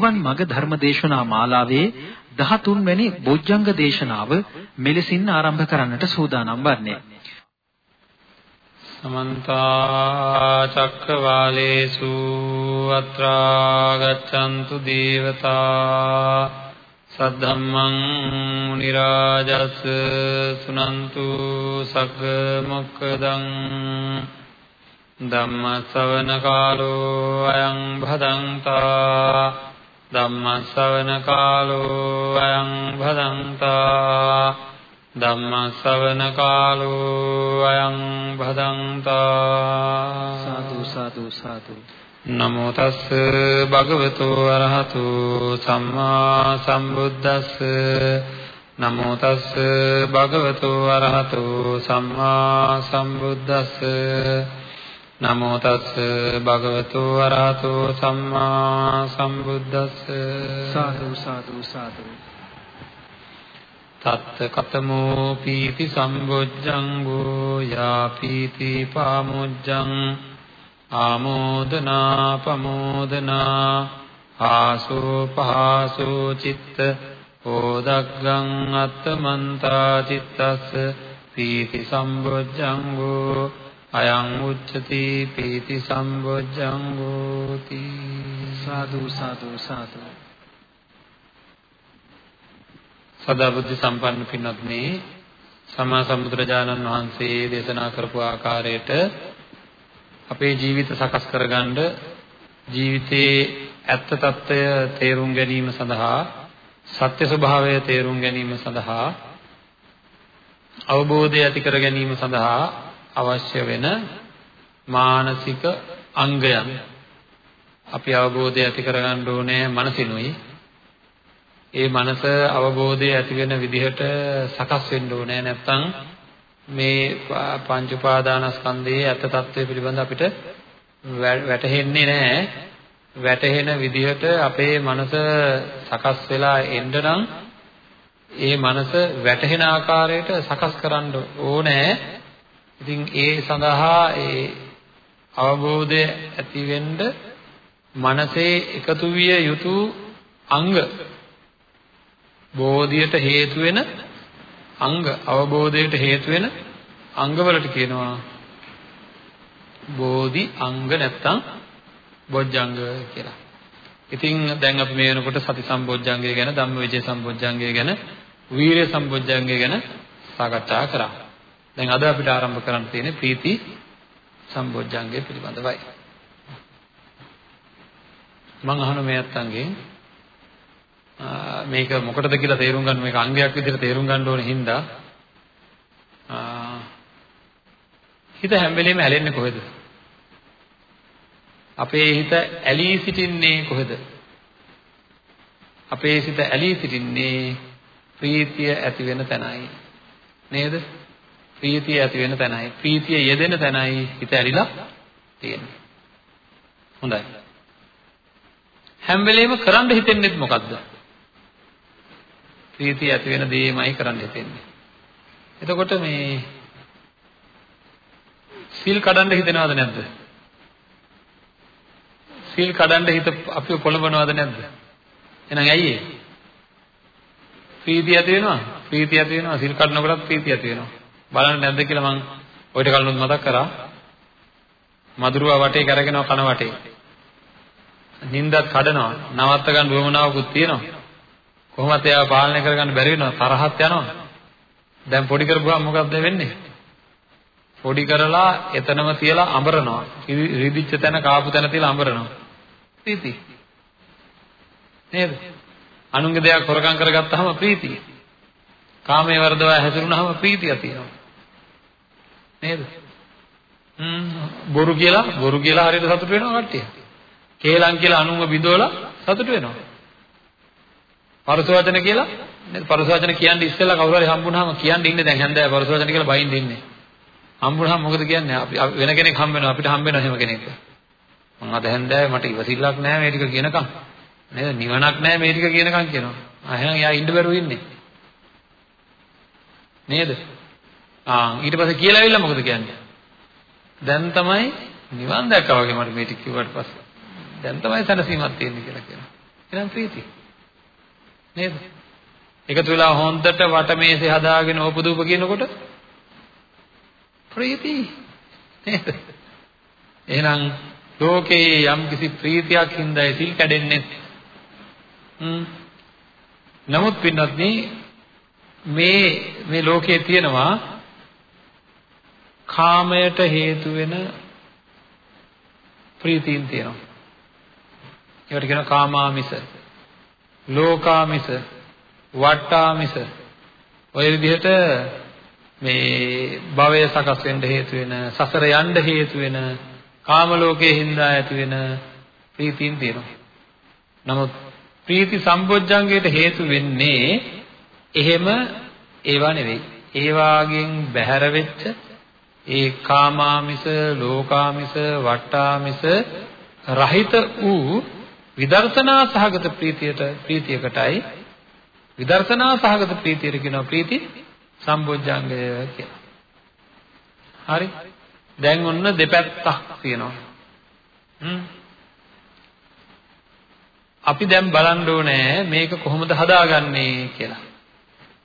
නිවන් මඟ ධර්මදේශනා මාලාවේ 13 වැනි බොජ්ජංග දේශනාව මෙලෙසින් ආරම්භ කරන්නට සූදානම් වන්නේ. සමන්ත චක්කවාලේසු අත්‍රා ගච්ඡන්තු දේවතා සද්ධම්මං මුනි රාජස් සුනන්තු සග්ග මොක්කදං ධම්ම ශ්‍රවණ කාලෝ අයං භදංතා ධම්ම ශ්‍රවණ කාලෝ අයං භදංතා ධම්ම ශ්‍රවණ කාලෝ අයං භදංතා සාදු සාදු සාදු. නමෝ තස් භගවතු අරහතු සම්මා සම්බුද්දස්ස. නමෝ තස් භගවතු අරහතු සම්මා සම්බුද්දස්ස නමෝ තස් භගවතු වරහතෝ සම්මා සම්බුද්දස්ස. සාදු සාදු සාදු. තත්ත කතමෝ පීති සම්බොජ්ජංගෝ යා පීති පාමුජ්ජං. ආමෝදනා පමෝදනා ආසෝ පහසෝ චිත්ත. ඕදග්ගං අත්තමන්තා චිත්තස්ස. පීති සම්බොජ්ජංගෝ අයං උච්චති පීති සම්බොජ්ජං හෝති සාදු සාදු සාදු। සදා බුද්ධ සම්පන්න පින්වත්නි සම්මා සම්බුදුරජාණන් වහන්සේ දේශනා කරපු ආකාරයට අපේ ජීවිත සකස් කරගන්න ජීවිතයේ ඇත්ත తত্ত্বය තේරුම් ගැනීම සඳහා සත්‍ය ස්වභාවය තේරුම් ගැනීම සඳහා අවබෝධය ඇති කර ගැනීම සඳහා අවශ්‍ය වෙන මානසික අංගයන් අපි අවබෝධය ඇති කරගන්න ඕනේ මනසිනුයි. ඒ මනස අවබෝධය ඇති වෙන විදිහට සකස් වෙන්න ඕනේ. නැත්නම් මේ පංච උපාදානස්කන්ධයේ ඇත්ත తත්වය පිළිබඳ අපිට වැටහෙන්නේ නැහැ. වැටහෙන විදිහට අපේ මනස සකස් වෙලා එන්න නම් ඒ මනස වැටහෙන ආකාරයට සකස් කරන්න ඕනේ. ඉතින් ඒ සඳහා ඒ අවබෝධය ඇති වෙන්න මනසේ එකතු විය යුතු අංග බෝධියට හේතු වෙන අංග අවබෝධයට හේතු වෙන අංගවලට කියනවා බෝධි අංග නැත්තම් බොජ්ජංග කියලා. ඉතින් දැන් අපි මේ වෙනකොට සති සම්බොජ්ජංගය ගැන ධම්මවිජය සම්බොජ්ජංගය ගැන වීරිය සම්බොජ්ජංගය ගැන සාකච්ඡා කරා. දැන් අද අපිට ආරම්භ කරන්න තියෙන්නේ ප්‍රීති සම්බොජ්ජංගය පිළිබඳවයි. මම අහන මේ අත්තන්ගෙන් මේක මොකටද කියලා තේරුම් ගන්න මේක අංගයක් විදිහට තේරුම් ගන්න ඕනේ හින්දා හිත හැම වෙලෙම ඇලෙන්නේ කොහෙද? අපේ හිත ඇලී සිටින්නේ කොහෙද? අපේ සිත ඇලී සිටින්නේ ප්‍රීතිය ඇති වෙන තැනයි. නේද? ප්‍රීතිය ඇති වෙන තැනයි. ප්‍රීතිය යෙදෙන තැනයි හිත ඇරිලා තියෙන්නේ. හොඳයි. හැම වෙලෙම කරන්න හිතෙන්නේ මොකද්ද? ප්‍රීතිය ඇති වෙන දේමයි කරන්න හිතෙන්නේ. එතකොට මේ සීල් කඩන්න හිතෙනවද නැද්ද? සීල් කඩන්න හිත අපිව පොළඹනවද නැද්ද? එහෙනම් ඇයි ඒ? ප්‍රීතිය ඇති වෙනවා. ප්‍රීතිය ඇති වෙනවා. සීල් කඩනකොටත් ප්‍රීතිය ඇති වෙනවා. බලන්න නැද්ද කියලා මම ඔයිට කලිනුත් මතක් කරා. මදුරුවා වටේ කරගෙනව කන වටේ. නින්දත් කඩනවා. නවත්ත ගන්න උවමනාවකුත් තියෙනවා. කොහොමද එයාව පාලනය කරගන්න බැරි වෙනවා. තරහත් යනවා. දැන් පොඩි කරපුවාම මොකක්ද වෙන්නේ? පොඩි කරලා එතනම තියලා අඹරනවා. රිදිච්ච තැන කාපු තැන තියලා අඹරනවා. ප්‍රීති. නේද? අනුන්ගේ දෙයක් හොරකම් කරගත්තාම ප්‍රීතිය. කාමයේ වර්ධව හැසිරුණාම ප්‍රීතිය තියෙනවා. නේද? හ්ම් බොරු කියලා බොරු කියලා හරියට සතුට වෙනවා කට්ටිය. කේලම් කියලා අනුන්ව බිඳවලා සතුට වෙනවා. පරස වචන කියලා නේද? පරස වචන කියන්නේ ඉස්සෙල්ලා කවුරු හරි හම්බුනහම කියන්නේ ඉන්නේ දැන් හැන්දෑව පරස වචන කියලා බයින් දෙන්නේ. හම්බුනහම මොකද කියන්නේ? අපි වෙන කෙනෙක් හම්බ වෙනවා අපිට හම්බ වෙනවා එහෙම කෙනෙක්. මම අද හැන්දෑවේ මට ඉවසිල්ලක් නැහැ මේ ටික කියනකම්. නේද? නිවනක් නැහැ මේ ටික කියනකම් කියනවා. ආ එහෙනම් එයා ඉන්න බැරුව ඉන්නේ. නේද? ආ ඊට පස්සේ කියලා ඇවිල්ලා මොකද කියන්නේ? දැන් තමයි නිවන් දැක්කා වගේ මට මේ ටික කිව්වට පස්සේ. දැන් තමයි සැනසීමක් තියෙන්නේ කියලා කියනවා. එහෙනම් ප්‍රීතිය. නේද? එකතු වෙලා හොන්දට වටමේසේ හදාගෙන ඕපදූප කියනකොට ප්‍රීති නේද? එහෙනම් ලෝකේ යම් කිසි ප්‍රීතියක් හින්දායි සිල් කැඩෙන්නේ. හ්ම්. නමුත් පින්වත්නි මේ මේ ලෝකයේ තියෙනවා කාමයට හේතු වෙන ප්‍රීතීන් තියෙනවා. ඒවට කියනවා කාමාමිස, ලෝකාමිස, වට්ටාමිස. ඔය විදිහට මේ භවය සකස් වෙන්න හේතු වෙන, සසර යන්න හේතු වෙන, කාම ලෝකයේ හින්දා ඇති වෙන ප්‍රීතීන් තියෙනවා. නමුත් ප්‍රීති සම්බොජ්ජංගයට හේතු වෙන්නේ එහෙම ඒවා නෙවෙයි. ඒ වාගෙන් බැහැර වෙච්ච ඒ කාමාමිස, ලෝකාමිස, වට්ටාමිස රහිත වූ විදර්ශනා සහගත ප්‍රීතියට ප්‍රීතියකටයි විදර්ශනා සහගත ප්‍රීතියට කියනවා ප්‍රීති සම්බොජ්ජංගය කියලා. හරි. දැන් ඔන්න දෙපැත්තක් තියෙනවා. හ්ම්. අපි දැන් බලන්න ඕනේ මේක කොහොමද හදාගන්නේ කියලා.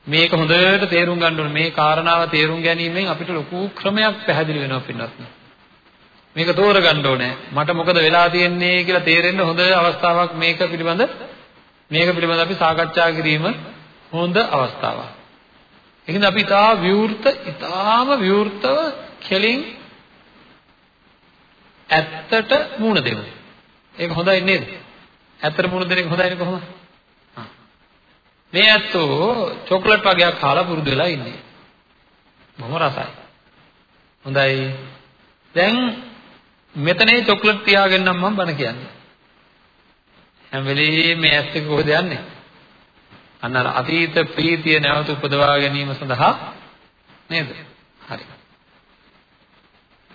මේක හොඳට තේරුම් ගන්න ඕනේ. මේ කාරණාව තේරුම් ගැනීමෙන් අපිට ලොකු ක්‍රමයක් පැහැදිලි වෙනවා පින්නත්. මේක තෝරගන්න ඕනේ. මට මොකද වෙලා තියෙන්නේ කියලා තේරෙන්න හොඳ අවස්ථාවක් මේක පිළිබඳ මේක පිළිබඳ අපි සාකච්ඡා කිරීම හොඳ අවස්ථාවක්. ඒකෙන්ද අපි ඉතා විවෘත, ඉතාම විවෘතව කෙලින් ඇත්තට මූණ දෙමු. ඒක හොඳයි නේද? ඇත්තට මූණ දෙන එක හොඳයිනේ කොහොමද? මේ ඇත්තෝ චොක්ලට් වගේක් කාලා පුරුදු වෙලා ඉන්නේ. බොහොම රසයි. හොඳයි. දැන් මෙතනේ චොක්ලට් තියාගෙන නම් මම බන කියන්නේ. හැම වෙලෙම මේ ඇස් එක කොහෙද යන්නේ? අන්න අර අතීත ප්‍රීතිය නැවත උපදවා ගැනීම සඳහා නේද? හරි.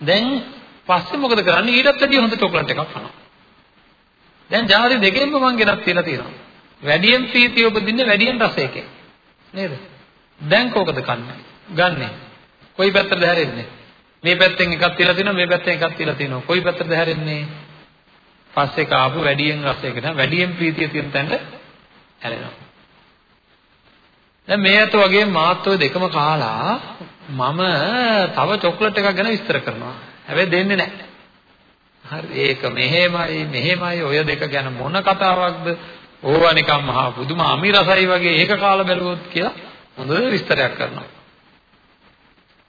දැන් පස්සේ මොකද කරන්නේ? ඊටත් වැඩිය හොඳ චොක්ලට් එකක් කනවා. දැන් ජාති දෙකෙන්ම මම ගෙනත් තියලා තියෙනවා. වැඩියෙන් ප්‍රීතිය උපදින්නේ වැඩියෙන් රසයකින්. නේද? දැන් කෝකද කන්නේ? ගන්නෙ. කොයි පැත්තටද හැරෙන්නේ? මේ පැත්තෙන් එකක් තියලා තිනවා මේ පැත්තෙන් එකක් තියලා තිනවා. කොයි පැත්තටද හැරෙන්නේ? පස්සේ කාපු වැඩියෙන් රසයකට වැඩියෙන් ප්‍රීතිය තියෙන තැනට හැරෙනවා. දැන් මේ අත වගේ මාත් ඔය දෙකම කාලා මම තව චොක්ලට් එකක් ගැන විස්තර කරනවා. හැබැයි දෙන්නේ නැහැ. හරි ඒක මෙහෙමයි මෙහෙමයි ඔය දෙක ගැන මොන කතාවක්ද? ඕවා නිකන් මහා පුදුම අමිරසයි වගේ ඒක කාලා බැලුවොත් කියලා හොඳ විස්තරයක් කරනවා.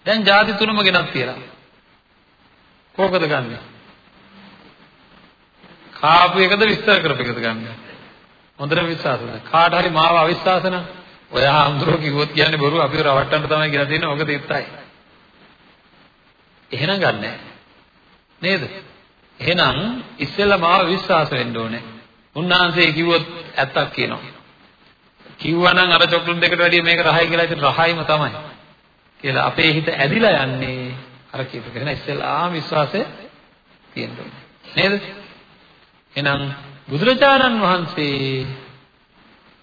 දැන් ಜಾති තුනම ගෙනත් තියලා. කෝකද ගන්නෙ? කාපු එකද විස්තර කරපු එකද ගන්නෙ? හොඳට විශ්වාසද? කාට හරි මාව අවිශ්වාස නම් ඔයා අඳුරෝ කිව්වොත් කියන්නේ බොරු අපිව රවට්ටන්න තමයි කියලා තියෙන්නේ. ඔක තිත්තයි. එහෙනම් ගන්නෑ. නේද? එහෙනම් ඉස්සෙල්ලා මාව විශ්වාස වෙන්න ඕනේ. උන්වහන්සේ කිව්වොත් ඇත්තක් කියනවා. කිව්වනම් අර චොක්ලට් එකට වැඩිය මේක රහයි කියලා ඉතින් රහයිම තමයි. කියලා අපේ හිත ඇදිලා යන්නේ අර කියපු කෙන ඉස්සෙල්ලාම විශ්වාසය තියෙන්න ඕනේ. නේද? එහෙනම් බුදුරජාණන් වහන්සේ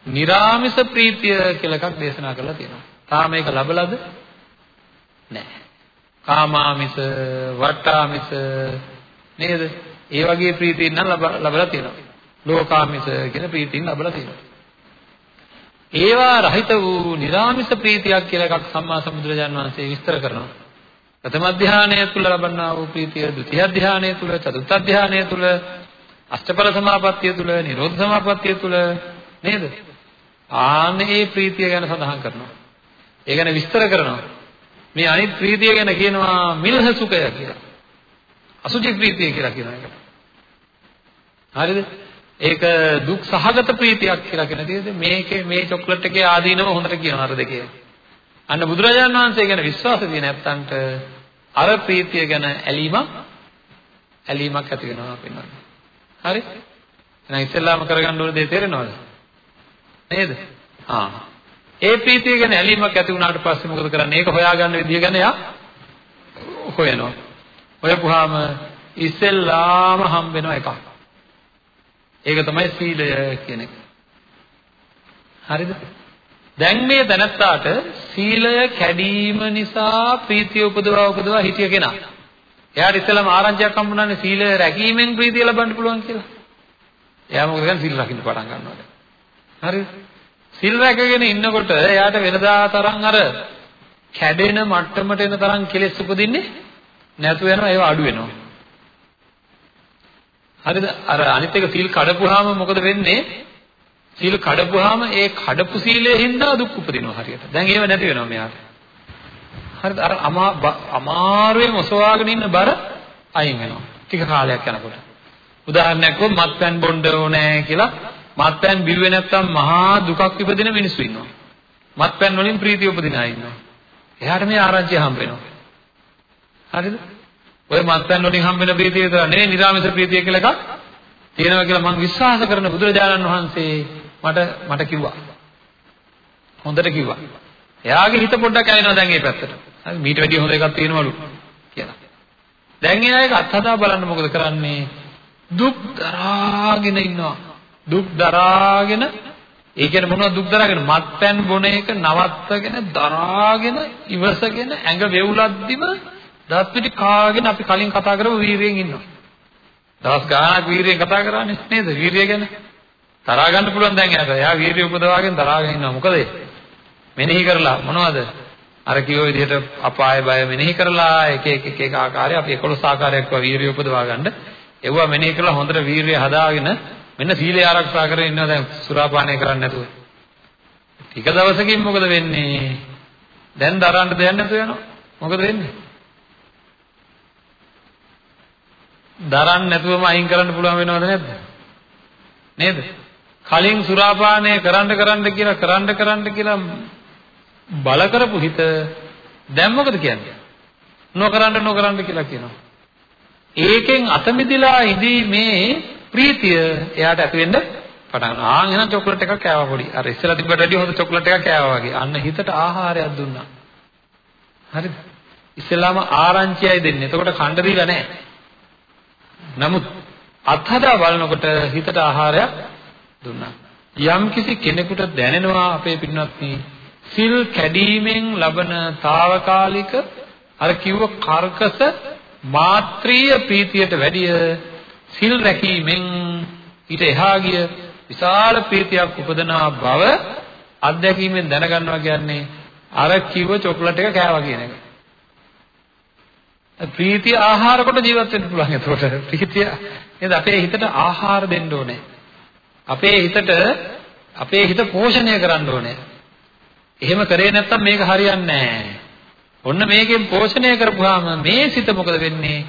निराமிස ප්‍රීතිය කියලා එකක් දේශනා කරලා තියෙනවා. තාම ඒක ලැබලද? නැහැ. කාමාමිස, වට්ටාමිස නේද? ඒ වගේ ප්‍රීතිය නම් ලැබලා තියෙනවා. ලෝකාමිස කියන ප්‍රීතීන් ලැබලා තියෙනවා. ඒවා රහිත වූ නිර්ාමිස ප්‍රීතියක් කියලා එකක් සම්මා සම්බුදුරජාන් වහන්සේ විස්තර කරනවා. ප්‍රථම ධානය තුල ලබන්නා වූ ප්‍රීතිය, ဒုတိ ය ධානය තුල, චතුර්ථ ධානය තුල, අෂ්ටඵල සමාපත්තිය තුල, නිරෝධ සමාපත්තිය තුල නේද? ආනේ ප්‍රීතිය ගැන සඳහන් කරනවා. ඒ ගැන විස්තර කරනවා. මේ අනිත් ප්‍රීතිය ගැන කියනවා මිලහ සුඛය කියලා. අසුචි ප්‍රීතිය කියලා කියන එක. හරිද? ඒක දුක් සහගත ප්‍රීතියක් කියලා කියන දේද මේකේ මේ චොක්ලට් එකේ ආදීනව හොඳට කියනවා අර දෙකේ. අන්න බුදුරජාණන් වහන්සේ ගැන විශ්වාස තියෙන නැත්තන්ට අර ප්‍රීතිය ගැන ඇලීමක් ඇලීමක් ඇති වෙනවා පින්නන්න. හරි? එහෙනම් ඉස්සෙල්ලාම කරගන්න ඕන දේ තේරෙනවද? නේද? ආ. ඒ ප්‍රීතිය ගැන ඇලීමක් ඇති වුණාට පස්සේ මොකද කරන්නේ? ඒක හොයාගන්න විදිය ගැන යා හොයනවා. හොයපුවාම ඉස්සෙල්ලාම හම්බ වෙන එකක්. ඒක තමයි සීලය කියන එක. හරිද? දැන් මේ දැනත්තාට සීලය කැඩීම නිසා ප්‍රීතිය උපදවා උපදවා හිටිය කෙනා. එයාට ඉස්සෙල්ලාම ආරංචියක් හම්බුනානේ සීලය රැකීමෙන් ප්‍රීතිය ලබන්න පුළුවන් කියලා. එයා මොකද කරන්නේ සිල් රකින්න පටන් ගන්නවා. හරිද? සිල් රැකගෙන ඉන්නකොට එයාට වෙනදා තරම් අර කැඩෙන මට්ටමට එන තරම් කෙලෙස් උපදින්නේ නැතු වෙනවා ඒව අඩු වෙනවා. හරිද? අර අනිත් එක සීල් කඩපුවාම මොකද වෙන්නේ? සීල් කඩපුවාම ඒ කඩපු සීලයෙන් හින්දා දුක් උපදිනවා හරියට. දැන් ඒව නැති වෙනවා මෙයාට. හරිද? අර අමාරුවෙන් ඔසවාගෙන ඉන්න බර අයින් වෙනවා. ටික කාලයක් යනකොට. උදාහරණයක් වොත් මත්පැන් බොන්න ඕනේ කියලා මත්පැන් බිව්වේ නැත්තම් මහා දුකක් ඉපදින මිනිස්සු ඉන්නවා. මත්පැන් වලින් ප්‍රීතිය උපදින අය ඉන්නවා. එයාට මේ ආරංචිය හම්බ වෙනවා. හරිද? ඔය මත්පැන් වලින් හම්බෙන ප්‍රීතිය විතර නෙවෙයි නිරාමිස ප්‍රීතිය කියලා එකක් තියෙනවා කියලා මම විශ්වාස කරන බුදුරජාණන් වහන්සේ මට මට කිව්වා. හොඳට කිව්වා. එයාගේ හිත පොඩ්ඩක් ඇලෙනවා දැන් මේ පැත්තට. හරි මීට වැඩිය හොඳ එකක් තියෙනවලු කියලා. දැන් එයා ඒක අත්හදා බලන්න මොකද කරන්නේ? දුක් දරාගෙන ඉන්නවා. දුක් දරාගෙන ඒ කියන්නේ මොනවද දුක් දරාගෙන මත්පැන් බොන එක නවත්තගෙන දරාගෙන ඉවසගෙන ඇඟ වේවුලද්දිම දත් පිටි කාගෙන අපි කලින් කතා කරපු වීරියෙන් ඉන්නවා. දවස් ගාණක් වීරියෙන් කතා කරන්නේ නේද? වීරිය ගැන. තරහා ගන්න පුළුවන් දැන් එයාට. එයා වීරිය උපදවාගෙන තරහාගෙන ඉන්නවා. මොකද මෙනෙහි කරලා මොනවද? අර කිව්ව විදිහට අපාය බය මෙනෙහි කරලා එක එක එක එක ආකාරය අපි 11 ආකාරයක් වීරිය උපදවා ගන්න. ඒවා මෙනෙහි කරලා හොඳට වීරිය හදාගෙන මෙන්න සීලය ආරක්ෂා කරගෙන ඉන්නවා දැන් සුරාපානය කරන්නේ නැතුව. ටික දවසකින් මොකද වෙන්නේ? දැන් දරන්න දෙයක් නැතුව යනවා. මොකද වෙන්නේ? දරන්න නැතුවම අයින් කරන්න පුළුවන් වෙනවද නැද්ද? නේද? කලින් සුරාපානය කරන්න කරන්න කියලා කරන්න කරන්න කියලා බල කරපු හිත දැන් මොකද කියන්නේ? නොකරන්න නොකරන්න කියලා කියනවා. ඒකෙන් අත මිදලා ඉඳීමේ ප්‍රීතිය එයාට ඇති වෙන්න පටන් ගන්නවා. ආන් එහෙනම් චොක්ලට් එකක් කෑවා පොඩි. අර ඉස්සෙල්ලා තිබ්බට වැඩිය හොඳ චොක්ලට් එකක් කෑවා වගේ. අන්න හිතට ආහාරයක් දුන්නා. හරිද? ඉස්සෙල්ලාම ආරංචියයි දෙන්නේ. එතකොට කණ්ඩ දීලා නැහැ. නමුත් අත්හදා බලනකොට හිතට ආහාරයක් දුන්නා. යම් කිසි කෙනෙකුට දැනෙනවා අපේ පින්වත්නි සිල් කැඩීමෙන් ලබන తాවකාලික අර කිව්ව කර්කස මාත්‍රීය ප්‍රීතියට වැඩිය සිල් රැකීමෙන් ඊට එහා ගිය විශාල ප්‍රීතියක් උපදනා බව අත්දැකීමෙන් දැනගන්නවා කියන්නේ අර කිව්ව චොක්ලට් එක කෑවා කියන එක. ප්‍රීතිය ආහාර කොට ජීවත් වෙන්න පුළුවන් එතකොට. ප්‍රීතිය නේද අපේ හිතට ආහාර දෙන්න ඕනේ. අපේ හිතට අපේ හිත පෝෂණය කරන්න ඕනේ. එහෙම කරේ නැත්තම් මේක හරියන්නේ නැහැ. ඔන්න මේකෙන් පෝෂණය කරපුවාම මේ සිත මොකද වෙන්නේ?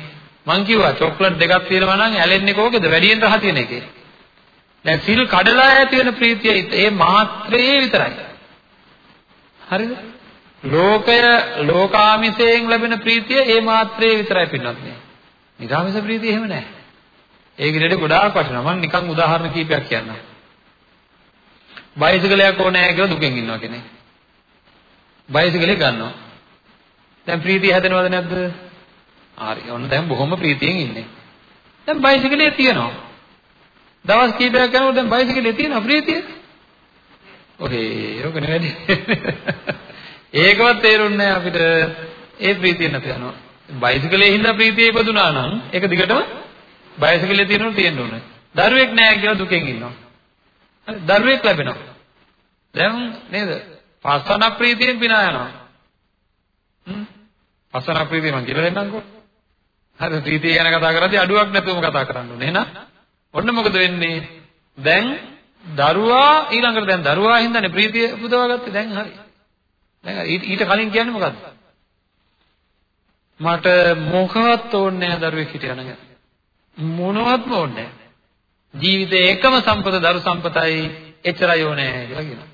මං කිව්වා චොක්ලට් දෙකක් තියෙනවා නම් ඇලෙන්නේ කෝකේද? වැඩියෙන් රහ තියෙන එකේ. දැන් සිල් කඩලා ඇති වෙන ප්‍රීතිය ඒ මාත්‍රේ විතරයි. හරිද? ලෝකය ලෝකාමිසයෙන් ලැබෙන ප්‍රීතිය ඒ මාත්‍රේ විතරයි පින්නත් නේ. නිරාමිස ප්‍රීතිය එහෙම නැහැ. ඒක ඊට ගොඩාක් වටිනවා. මම නිකන් උදාහරණ කීපයක් කියන්නම්. බයිසිකලයක් ඕනේ කියලා දුකෙන් ඉන්නවා කෙනෙක්. බයිසිකලේ ගන්නවා. දැන් ප්‍රීතිය හැදෙනවද නැද්ද? හරි. ඔන්න දැන් බොහොම ප්‍රීතියෙන් ඉන්නේ. දැන් බයිසිකලේ තියෙනවා. දවස් කීපයක් යනකොට දැන් බයිසිකලේ තියෙනවා ප්‍රීතිය. ඔහේ, ඔක නෙවෙයි. ඒකවත් තේරුන්නේ අපිට. ඒ ප්‍රීතිය නැත යනවා. බයිසිකලේ හින්දා ප්‍රීතිය ඉපදුනා නම් ඒක දිගටම බයිසිකලේ තියෙනු තියෙන්න ඕනේ. දරුවෙක් නැහැ කියලා දුකෙන් ඉන්නවා. හරි දරුවෙක් ලැබෙනවා. දැන් නේද? පස්සන ප්‍රීතියෙන් පිනා යනවා. හ්ම්. පස්සන ප්‍රීතිය මං කියලා දෙන්නම්කෝ. හරි ප්‍රීතිය ගැන කතා කරද්දී අඩුවක් නැතුවම කතා කරන්න ඕනේ. එහෙනම් ඔන්න මොකද වෙන්නේ? දැන් දරුවා ඊළඟට දැන් දරුවා හින්දානේ ප්‍රීතිය පුදවාගත්තේ දැන් හරි. දැන් ඊට කලින් කියන්නේ මොකද්ද? මට මොකවත් ඕනේ නැහැ දරුවෙක් හිටියනම්. මොනවත්ම ඕනේ නැහැ. ජීවිතේ එකම සම්පත දරු සම්පතයි එච්චරයි ඕනේ කියලා කියනවා.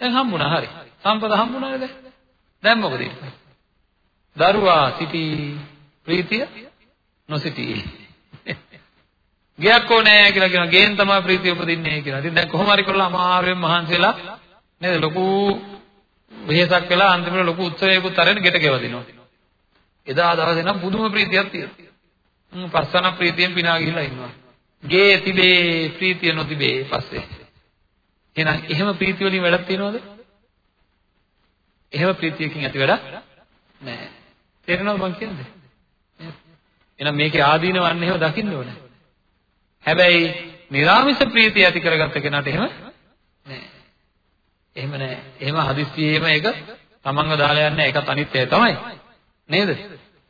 දැන් හම්බුණා හරි. සම්පත හම්බුණාද දැන්? දැන් මොකද දරුවා සිටි ප්‍රීතිය නොසිටි. ගයක් ඕනේ කියලා කියනවා. ගේන් තමයි ප්‍රීතිය උපදින්නේ කියලා. ඉතින් දැන් කොහොම හරි කරලා අමාරුවෙන් මහන්සිලා නේද ලොකු වෙහසක් වෙලා අන්තිමට ලොකු උත්සවයකුත් අරගෙන ගෙට ගෙවදිනවා. එදා දවසේ නම් පුදුම ප්‍රීතියක් තියෙනවා. පස්සන ප්‍රීතියෙන් පිනා ගිහිලා ඉන්නවා. ගේ තිබේ ප්‍රීතිය නොතිබේ පස්සේ. එහෙනම් එහෙම ප්‍රීතිය වලින් වැඩක් තියනවද? එහෙම ප්‍රීතියකින් ඇති වැඩක් නැහැ. තේරෙනවද මං කියන්නේ? එහෙනම් මේකේ ආදීනවන්නේ එහෙම දකින්න ඕනේ. හැබැයි නිර්ාමිෂ ප්‍රීතිය ඇති කරගත්ත කෙනාට එහෙම නෑ. එහෙම නෑ. එහෙම හදිස්සියෙම ඒක තමන්ව දාලා යන්නේ ඒකත් අනිත්‍යයි තමයි. නේද?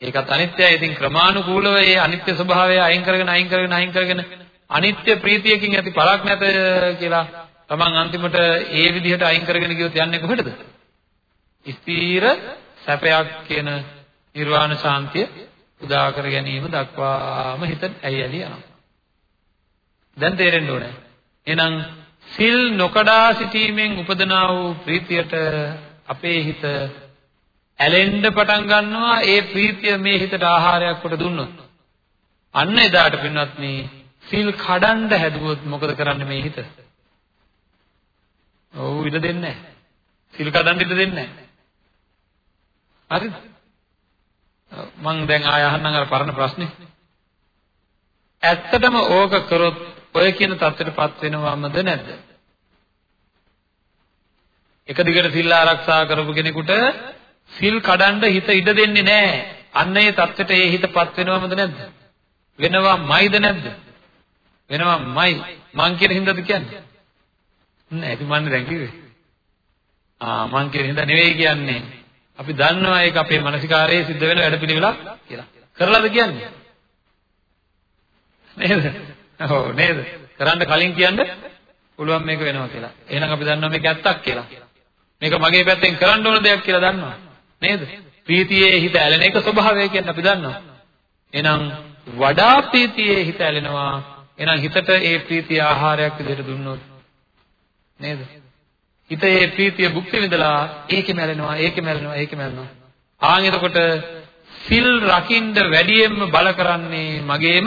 ඒකත් අනිත්‍යයි. ඉතින් ක්‍රමානුකූලව මේ අනිත්‍ය ස්වභාවය අයින් කරගෙන අයින් කරගෙන අයින් කරගෙන අනිත්‍ය ප්‍රීතියකින් ඇති පළක් නැත කියලා තමන් අන්තිමට ඒ විදිහට අයින් කරගෙන ගියොත් යන්නේ කොහෙටද? ස්ථීර සැපයක් කියන නිර්වාණ ශාන්තිය උදා කර ගැනීම දක්වාම හිත ඇයියලි යනවා. දැන් තේරෙන්න ඕනේ. එහෙනම් සිල් නොකඩා සිටීමෙන් උපදනා වූ ප්‍රීතියට අපේ හිත ඇලෙන්න පටන් ගන්නවා ඒ ප්‍රීතිය මේ හිතට ආහාරයක් කොට දුන්නොත්. අන්න එදාට පින්වත්නි සිල් කඩන්න හැදුවොත් මොකද කරන්නේ මේ හිත? ඔව් ඉඩ දෙන්නේ නැහැ. සිල් කඩන්න ඉඩ දෙන්නේ නැහැ. හරිද? මං දැන් ආය අහන්නම් අර පරණ ප්‍රශ්නේ. ඇත්තටම ඕක කරොත් ඔය කියන தත්ත්වයටපත් වෙනවමද නැද්ද? එක දිගට සිල් ආරක්ෂා කරපු කෙනෙකුට සිල් කඩන්න හිත ඉඩ දෙන්නේ නැහැ. අන්න ඒ தත්ත්වයට ඒ හිතපත් වෙනවමද නැද්ද? වෙනවමයිද නැද්ද? වෙනවමයි. මං කියන හින්දාද කියන්නේ? නෑ ඉතින් මන්නේ දැන් කිව්වේ. ආ මං කියන හින්දා නෙවෙයි කියන්නේ. අපි දන්නවා ඒක අපේ මානසිකාරයේ සිද්ධ වෙන වැඩපිළිවෙලක් කියලා. කරලාද කියන්නේ? නේද? ඔව් නේද? කරන්න කලින් කියන්න පුළුවන් මේක වෙනවා කියලා. එහෙනම් අපි දන්නවා මේක ඇත්තක් කියලා. මේක මගේ පැත්තෙන් කරන්න ඕන දෙයක් කියලා දන්නවා. නේද? ප්‍රීතියේ හිත ඇලෙන එක ස්වභාවය කියන්නේ අපි දන්නවා. එහෙනම් වඩා ප්‍රීතියේ හිත ඇලෙනවා. එහෙනම් හිතට ඒ ප්‍රීතිය ආහාරයක් විදිහට දුන්නොත් නේද? හිතේ ප්‍රීතිය භුක්ති විඳලා ඒකෙම ඇලෙනවා ඒකෙම ඇලෙනවා ඒකෙම ඇලෙනවා. ආන් එතකොට සිල් රකින්න වැඩියෙන්ම බල කරන්නේ මගේම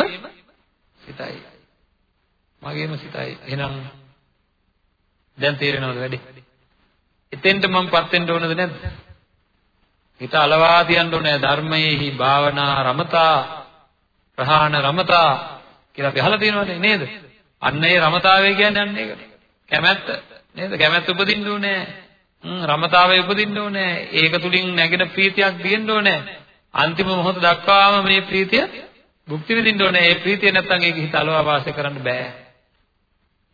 සිතයි. මගේම සිතයි. එහෙනම් දැන් තේරෙනවද වැඩි? එතෙන්ට මමපත් වෙන්න ඕනද නැද්ද? හිත අලවා තියන්න ඕනේ ධර්මයේහි භාවනා රමතා ප්‍රහාණ රමතා කියලා අපි අහලා තියෙනවනේ නේද? අන්න ඒ රමතාවය කියන්නේ අන්න ඒකට. කැමැත්ත නේද? කැමැත්ත උපදින්න ඕනේ. රමතාවය උපදින්න ඕනේ. ඒක තුලින් නැගෙන ප්‍රීතියක් දින්න ඕනේ. අන්තිම මොහොත දක්වාම මේ ප්‍රීතිය භුක්ති විඳින්න ඕනේ. ඒ ප්‍රීතිය නැත්තම් ඒක හිත අලවා වාසය කරන්න බෑ.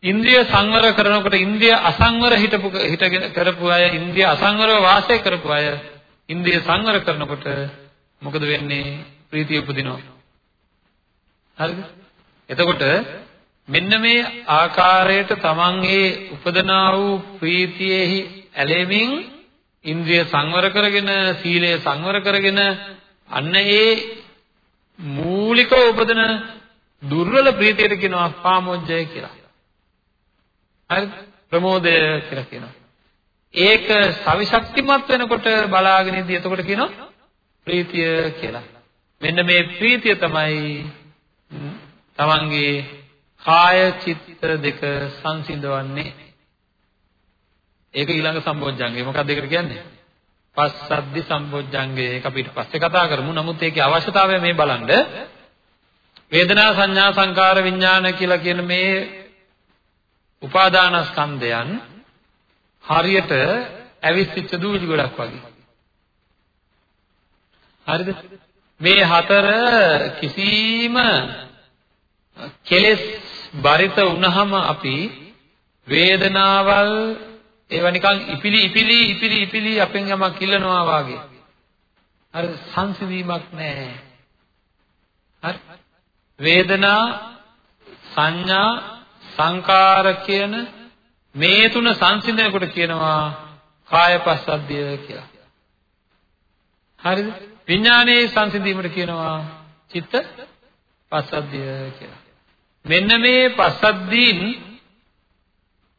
ඉන්ද්‍රිය සංවර කරනකොට ඉන්ද්‍රිය අසංවර හිටපු හිටගෙන කරපු අය ඉන්ද්‍රිය අසංවරව වාසය කරපු අය ඉන්ද්‍රිය සංවර කරනකොට මොකද වෙන්නේ? ප්‍රීතිය උපදිනවා. හරිද? එතකොට මෙන්න මේ ආකාරයට තමන්ගේ උපදනා වූ ප්‍රීතියෙහි ඇලෙමින් ඉන්ද්‍රිය සංවර කරගෙන සීලය සංවර කරගෙන අන්න ඒ මූලික උපදන දුර්වල ප්‍රීතියට කියනවා පාමොජ්ජය කියලා. හරි ප්‍රමෝදය කියලා කියනවා. ඒක සවිශක්තිමත් වෙනකොට බලාගෙන ඉඳී එතකොට කියනවා ප්‍රීතිය කියලා. මෙන්න මේ ප්‍රීතිය තමයි තමන්ගේ කාය චිත්ත දෙක සංසිඳවන්නේ. ඒක ඊළඟ සම්බොජ්ජංගේ. මොකක්ද ඒකට කියන්නේ? පස්සද්ධි සම්බොජ්ජංගේ. ඒක අපි ඊට පස්සේ කතා කරමු. නමුත් ඒකේ අවශ්‍යතාවය මේ බලන්න. වේදනා සංඥා සංකාර විඥාන කියලා කියන මේ උපාදානස්කන්ධයන් හරියට ඇවිස්සිච්ච දූලි ගොඩක් වගේ. හරිද? මේ හතර කිසිම කෙලෙස් බරිත වුණාම අපි වේදනාවල් ඒවා නිකන් ඉපිලි ඉපිලි ඉපිලි ඉපිලි අපෙන් යමක් කිල්ලනවා වාගේ. හරි සංසිඳීමක් නැහැ. හරි වේදනා සංඥා සංකාර කියන මේ තුන සංසිඳනකොට කියනවා කායපස්සද්ධිය කියලා. හරිද? විඥානයේ සංසිඳීමට කියනවා චිත්ත පස්සද්ධිය කියලා. මෙන්න මේ පස්සද්ධීන්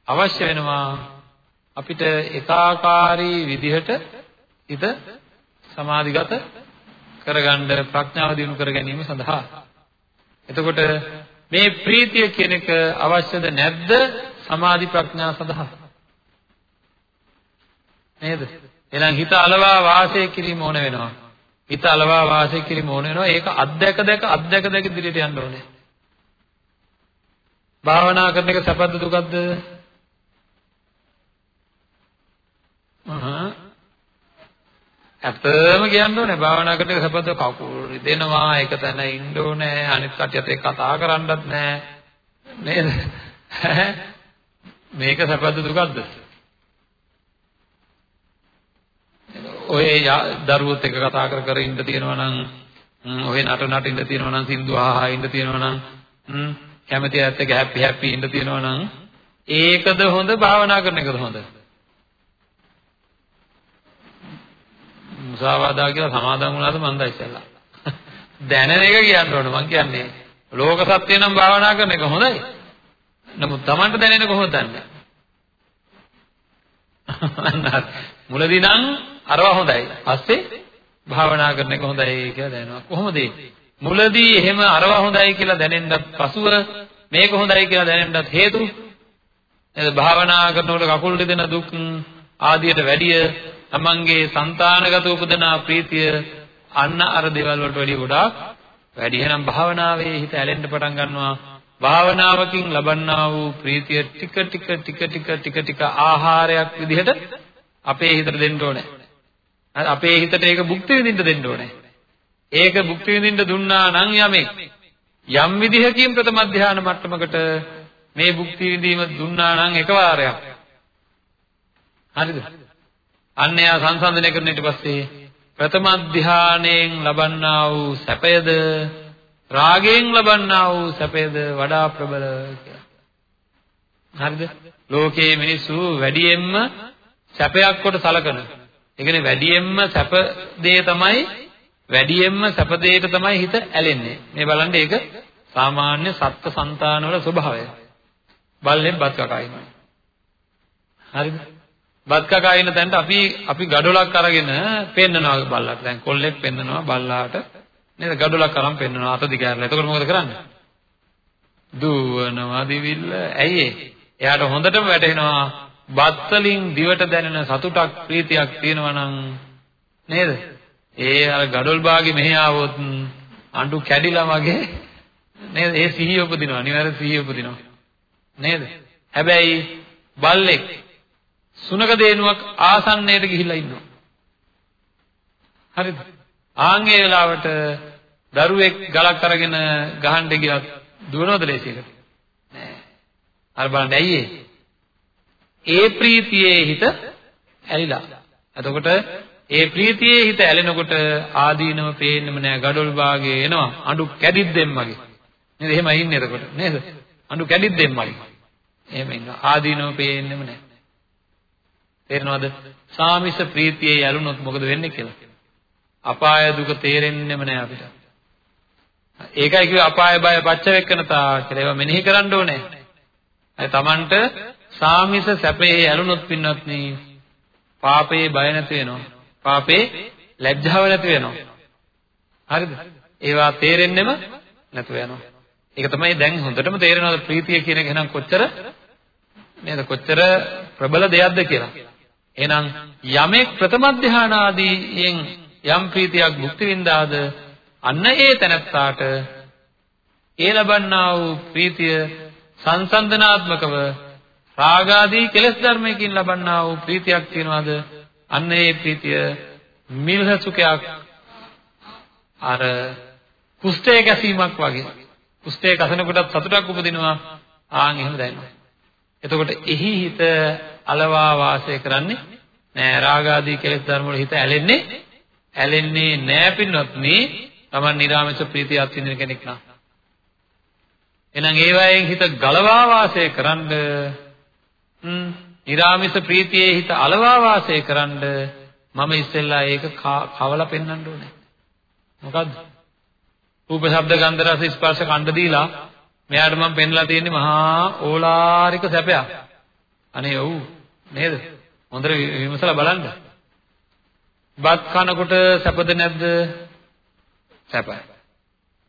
අවශ්‍ය වෙනවා අපිට ඒකාකාරී විදිහට හිත සමාධිගත කරගන්න ප්‍රඥාව දිනු කර ගැනීම සඳහා එතකොට මේ ප්‍රීතිය කියන එක අවශ්‍යද නැද්ද? සමාධි ප්‍රඥා සඳහා. නේද? එහෙනම් හිත අලවා වාසය කිරීම ඕන වෙනවා. හිත අලවා වාසය කිරීම ඕන වෙනවා. ඒක අත්දැක දැක අත්දැක දැක ඉදිරියට යන්න ඕනේ. භාවනා කරන එක සැපද දුකද? අහහ. ඇත්තම කියන්න ඕනේ භාවනා කරන එක සැපද කකුල් රිදෙනවා ඒක තැන ඉන්න ඕනේ අනිත් කටියත් එක්ක කතා කරන්නත් නැහැ නේද? මේක සැපද දුකද? ඔය දරුවොත් එක කතා කර කර ඉන්න තියෙනවා නම් ඔය නට නට ඉන්න තියෙනවා නම් සින්දු ආහා ඉන්න තියෙනවා නම් කැමති ඇත්ත එක හැපි හැපි ඉන්න තියෙනවා නම් ඒකද හොඳ භාවනා කරන එකද හොඳ? මුසාවාදා කියලා සමාදන් වුණාද මන්ද ඉස්සෙල්ලා. දැනෙන එක කියන්න ඕන මං කියන්නේ. ලෝක සත්‍ය නම් භාවනා කරන එක හොඳයි. නමුත් Tamanට දැනෙන කොහොමද දන්නේ? මුලදී නම් අරවා හොඳයි. පස්සේ භාවනා කරන එක හොඳයි කියලා දැනෙනවා. කොහොමද මුලදී එහෙම අරවා හොඳයි කියලා දැනෙන්නත් පසුව මේක හොඳයි කියලා දැනෙන්නත් හේතු නේද? භාවනා කරනකොට කකුල් දෙදෙන දුක් ආදියට වැඩිය තමන්ගේ సంతానගත උපදනා ප්‍රීතිය අන්න අර දේවල් වලට වැඩිය ගොඩාක් වැඩි. වෙනම් භාවනාවේ හිත ඇලෙන්න පටන් ගන්නවා. භාවනාවකින් ලබන්නා වූ ප්‍රීතිය ටික ටික ටික ටික ටික ටික ආහාරයක් විදිහට අපේ හිතට දෙන්න ඕනේ. අපේ හිතට ඒක භුක්ති විඳින්න දෙන්න ඕනේ. ඒක භුක්ති විඳින්න දුන්නා නම් යමෙක් යම් විදිහකින් ප්‍රථම ධානය මට්ටමකට මේ භුක්ති විඳීම දුන්නා නම් එකවරයක් හරිද? අන්න එයා සංසන්දනය කරන ඊට පස්සේ ප්‍රථම ධානයෙන් ලබන්නා වූ සැපයද රාගයෙන් ලබන්නා වූ සැපයද වඩා ප්‍රබල කියලා. හරිද? ලෝකයේ මිනිස්සු වැඩියෙන්ම සැපයක් කොට සලකන. ඒ කියන්නේ වැඩියෙන්ම සැප දේ තමයි වැඩියෙන්ම සැප දෙයට තමයි හිත ඇලෙන්නේ. මේ බලන්න ඒක සාමාන්‍ය සත්ත්ව సంతානවල ස්වභාවය. බල්ලෙන් බත් කකා ඉන්නවා. හරිද? බත් කකා ඉන්න තැනට අපි අපි gadolak අරගෙන පෙන්නනවා බල්ලාට. දැන් කොල්ලෙක් පෙන්නනවා බල්ලාට නේද? gadolak අරන් පෙන්නනවා අත දිගහැරලා. එතකොට මොකද කරන්නේ? දුවනවා දිවිල්ල. ඇයි එයාට හොඳටම වැටහෙනවා බත් වලින් දිවට දැනෙන සතුටක් ප්‍රීතියක් තියෙනවා නම් නේද? ඒ අර gadol බාගේ මෙහි ආවොත් අඬු කැඩිලා වගේ නේද? ඒ සිහිය උපදිනවා. නිවැරදි සිහිය උපදිනවා. නේද? හැබැයි බල්ලෙක් සුනක දේනුවක් ආසන්නයට ගිහිල්ලා ඉන්නවා. හරිද? ආන්ගේ වෙලාවට දරුවෙක් ගලක් අරගෙන ගහන්න ගියත් දුවනවද ලේසියකට? නෑ. අර බලන්න ඇයි ඒ ප්‍රීතියේ හිත ඇලිලා. එතකොට ඒ ප්‍රීතියේ හිත ඇලෙනකොට ආදීනව පේන්නෙම නෑ gadol භාගේ එනවා අඬු කැඩිද්දෙන් මගේ. නේද? එහෙම ඉන්නේ එතකොට නේද? අඬු කැඩිද්දෙන් මගේ. එහෙම ඉන්නවා. ආදීනව පේන්නෙම නෑ. තේරෙනවද? සාමිස ප්‍රීතියේ ඇලුනොත් මොකද වෙන්නේ කියලා? අපාය දුක තේරෙන්නෙම නෑ අපිට. ඒකයි කිව්වේ අපාය බය පච්ච වෙක්කනතා කියලා. ඒවා මෙනෙහි කරන්න ඕනේ. අය Tamanට සාමිස සැපේ ඇලුනොත් පින්වත්නි පාපේ බය නැති වෙනවා. පාපේ ලැජ්ජාව නැති වෙනවා. හරිද? ඒවා තේරෙන්නෙම නැතුව යනවා. ඒක තමයි දැන් හොඳටම තේරෙනවද ප්‍රීතිය කියන එක එහෙනම් කොච්චර නේද කොච්චර ප්‍රබල දෙයක්ද කියලා. එහෙනම් යමෙක් ප්‍රථම ධානාදීයෙන් යම් ප්‍රීතියක් භුක්ති විඳාද අන්න ඒ තැනත්තාට ඒ ලබන්නා වූ ප්‍රීතිය සංසන්දනාත්මකව රාගාදී කෙලෙස් ධර්මයකින් ලබන්නා වූ ප්‍රීතියක් තියනවාද? අන්න ඒ ප්‍රීතිය මිල්හ සුඛයක් අර කුෂ්ඨය කැසීමක් වගේ. කුෂ්ඨය කසනකොටත් සතුටක් උපදිනවා. ආන් එහෙම දැනෙනවා. එතකොට එහි හිත අලවා වාසය කරන්නේ නෑ. රාගාදී කෙලෙස් ධර්ම වල හිත ඇලෙන්නේ ඇලෙන්නේ නෑ පින්වත්නි. Taman නිරාමස ප්‍රීතිය අත්විඳින කෙනෙක් නා එහෙනම් ඒ වයින් හිත ගලවා වාසය කරන්න හ්ම් නිරාමිස ප්‍රීතියේ හිත අලවා වාසය කරන්න මම ඉස්සෙල්ලා ඒක කවලා පෙන්වන්න ඕනේ. මොකද්ද? රූප ශබ්ද ගන්ධ රස ස්පර්ශ කණ්ඩ දීලා මෙයාට මම පෙන්ලා තියෙන්නේ මහා ඕලාරික සැපයක්. අනේ ඔව්. නේද? හොඳට විමසලා බලන්න. බත් කනකොට සැපද නැද්ද? සැපයි.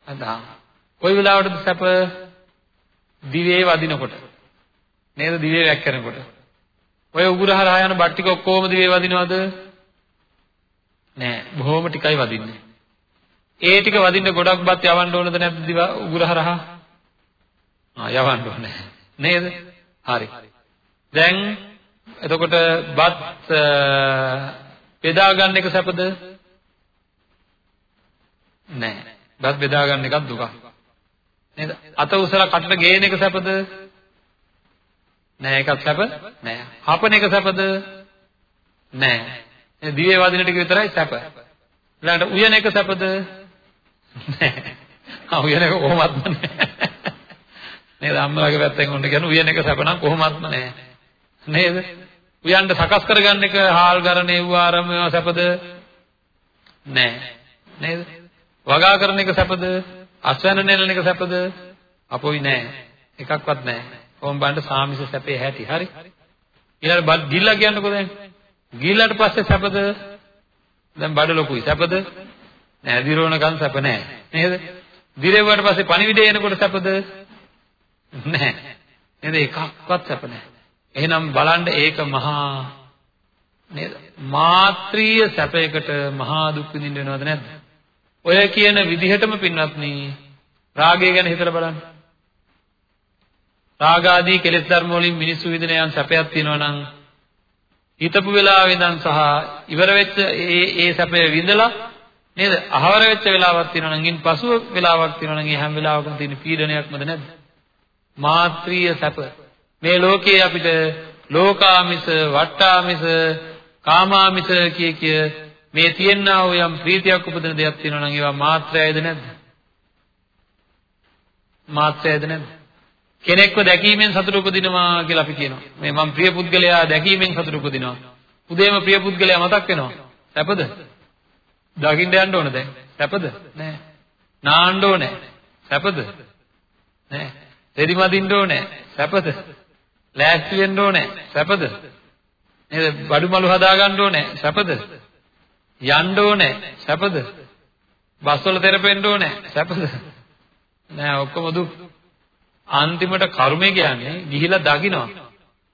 අදා. කොයි වෙලාවටද සැප? දිවේ වදිනකොට. නේද? දිවේ වැක්කෙනකොට. ඔය උගුරහරහා යන බත් ටික ඔක්කොම දිවේ වදිනවද? නෑ. බොහොම ටිකයි වදින්නේ. ඒ ටික වදින්න ගොඩක් බත් යවන්න ඕනද නැද්ද දිව උගුරහරහා? ආ යවන්න ඕනේ. නේද? හරි. දැන් එතකොට බත් බෙදා ගන්න එක සැපද? නෑ. බත් බෙදා ගන්න එකක් දුකක්. නේද? අත උසලා කටට ගේන එක සැපද? නෑ ඒකත් සැප නෑ. හපන එක සැපද? නෑ. දිවේ වදින ටික විතරයි සැප. ඊළඟට උයන එක සැපද? නෑ. ආ උයන එක කොහොමත්ම නෑ. නේද අම්මලාගේ පැත්තෙන් උන්ට කියන උයන එක සැප නම් කොහොමත්ම නෑ. නේද? උයන්ට සකස් කරගන්න එක හාල් ගරණේ වූ මේවා සැපද? නෑ. නේද? වගා කරන එක සැපද? අස්වැන්න නෙලන එක සැපද? අපොයි නෑ. එකක්වත් නෑ. කොහොම බණ්ඩ සාමිස සැපේ හැටි. හරි? ඊළඟ ගිල්ලා කියන්නකෝ දැන්. ගිල්ලට පස්සේ සැපද? දැන් බඩ ලොකුයි. සැපද? නෑ දිරවනකන් සැප නෑ. නේද? දිරෙව්වට පස්සේ පණිවිඩය එනකොට සැපද? නෑ. නේද? එකක්වත් සැප නෑ. එහෙනම් බලන්න ඒක මහා නේද? මාත්‍රීය සැපයකට මහා දුක් විඳින්න වෙනවද නැද්ද? ඔය කියන විදිහටම පින්වත්නි රාගය ගැන හිතලා බලන්න. රාගාදී කෙලෙස් ධර්ම වලින් මිනිස්සු විඳින යම් සැපයක් තියෙනවා නම් හිතපු වෙලාවෙ ඉඳන් සහ ඉවර වෙච්ච ඒ ඒ සැපය විඳලා නේද? අහවර වෙච්ච වෙලාවක් තියෙනවා නම් ඉන් පසුව වෙලාවක් තියෙනවා නම් ඒ හැම වෙලාවකම තියෙන පීඩනයක්මද නැද්ද? මාත්‍රීය සැප. මේ ලෝකයේ අපිට ලෝකාමිස, වට්ටාමිස, කාමාමිස කිය කිය මේ තියෙනා වූ යම් ප්‍රීතියක් උපදින දෙයක් තියෙනවා නම් ඒවා මාත්‍රයයිද නැද්ද? මාත්‍රයයිද නැද්ද? කෙනෙක්ව දැකීමෙන් සතුට උපදිනවා කියලා අපි කියනවා. මේ මම ප්‍රිය පුද්ගලයා දැකීමෙන් සතුට උපදිනවා. උදේම ප්‍රිය පුද්ගලයා මතක් වෙනවා. සැපද? දකින්න යන්න ඕන දැන්. සැපද? නෑ. නාන්න ඕනේ. සැපද? නෑ. රෙදි මදින්න ඕනේ. සැපද? ලෑස්ති වෙන්න ඕනේ. සැපද? නේද? බඩු මලු හදා ගන්න ඕනේ. සැපද? යන්න ඕනේ. සැපද? බස් වල තෙරපෙන්න ඕනේ. සැපද? නෑ ඔක්කොම දුක්. අන්තිමට කර්මය කියන්නේ ගිහිලා දකින්නවා.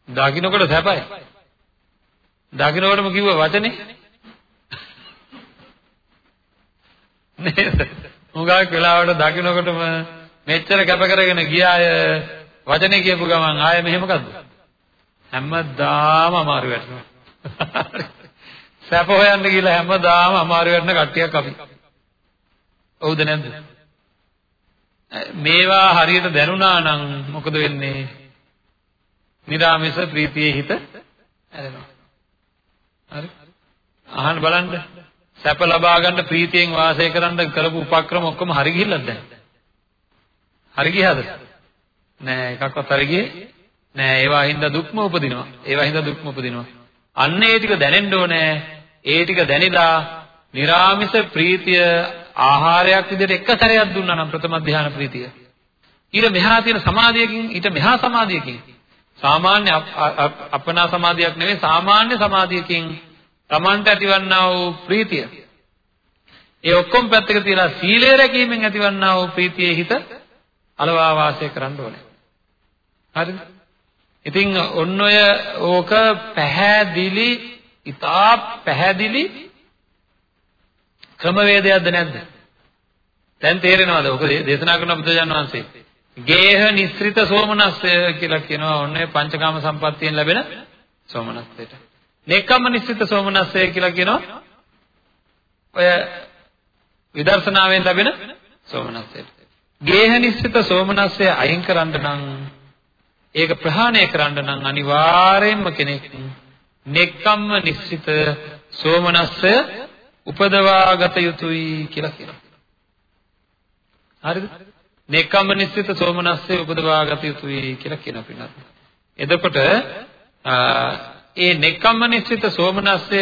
දකින්නකොට සැපයි. දකින්නකොටම කිව්ව වචනේ නේද? මුගාවක් වෙලාවට දකින්නකොටම මෙච්චර කැප කරගෙන ගියාය වචනේ කියපු ගමන් ආයෙ මෙහෙ මොකද්ද? හැමදාම අමාරු වෙනවා. සැප හොයන්න ගිහලා හැමදාම අමාරු වෙන කට්ටියක් අපි. හවුද නැද්ද? මේවා හරියට දැනුණා නම් මොකද වෙන්නේ? නිරාමිස ප්‍රීතියේ හිත ඇලෙනවා. හරි? අහන්න බලන්න. සැප ලබා ගන්න ප්‍රීතියෙන් වාසය කරන්න කරපු උපක්‍රම ඔක්කොම හරි ගිහිල්ලාද දැන්? හරි ගියාද? නෑ එකක්වත් හරි ගියේ නෑ ඒවා හින්දා දුක්ම උපදිනවා. ඒවා හින්දා දුක්ම උපදිනවා. අන්න ඒ ටික දැනෙන්න ඕනේ. ඒ ටික දැනිලා නිරාමිස ප්‍රීතිය ආහාරයක් විදිහට එක සැරයක් දුන්නා නම් ප්‍රථම ධානය ප්‍රීතිය. ඊට මෙහා තියෙන සමාධියකින් ඊට මෙහා සමාධියකින් සාමාන්‍ය අපනා සමාධියක් නෙවෙයි සාමාන්‍ය සමාධියකින් Tamanට ඇතිවන්නා වූ ප්‍රීතිය. ඒ ඔක්කොම පැත්තක තියලා සීලය රැකීමෙන් ඇතිවන්නා වූ ප්‍රීතියේ හිත අලවා වාසය කරන්න ඕනේ. හරිද? ඉතින් ඔන්න ඔය ඕක පැහැදිලි, ඊටා පැහැදිලි ක්‍රමවේදයක්ද නැද්ද? දැන් තේරෙනවද? ඔක දේශනා කරන බුදුජාන විශ්වසේ. ගේහ නිස්ෘත සෝමනස්සය කියලා කියනවා ඔන්නේ පංචකාම සම්පත්තියෙන් ලැබෙන සෝමනස්සයට. නෙකම්ම නිස්ෘත සෝමනස්සය කියලා කියනවා ඔය විදර්ශනාවෙන් ලැබෙන සෝමනස්සයට. ගේහ නිස්ෘත සෝමනස්සය අයින් කරන්න නම් ඒක ප්‍රහාණය කරන්න නම් අනිවාර්යයෙන්ම කෙනෙක් නෙක්කම්ම නිස්සිත සෝමනස්සය උපදවා ගත යුතුයි කියලා කියනවා. හරිද? නෙක්ඛම්ම නිස්සිත සෝමනස්සේ උපදවා ගත යුතුයි කියලා කියනවා පින්නත්. එතකොට ඒ නෙක්ඛම්ම නිස්සිත සෝමනස්ය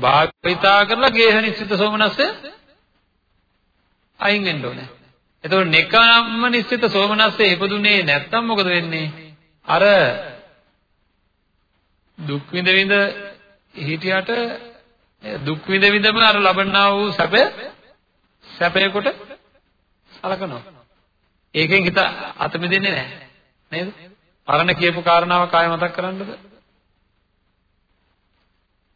භාවිතා කරලා ගේහ නිස්සිත සෝමනස්ය අයින් වෙන්න ඕනේ. එතකොට නෙක්ඛම්ම නිස්සිත සෝමනස්සේ ඉපදුනේ නැත්තම් මොකද වෙන්නේ? අර දුක් විඳ විඳ හිටියට දුක් විඳ විඳම අර ලබන්නා වූ සැප සැපයකට සලකනවා. ඒකෙන් හිත අත මිදෙන්නේ නැහැ. නේද? පරණ කියපු කාරණාව කාය මතක් කරන්නද?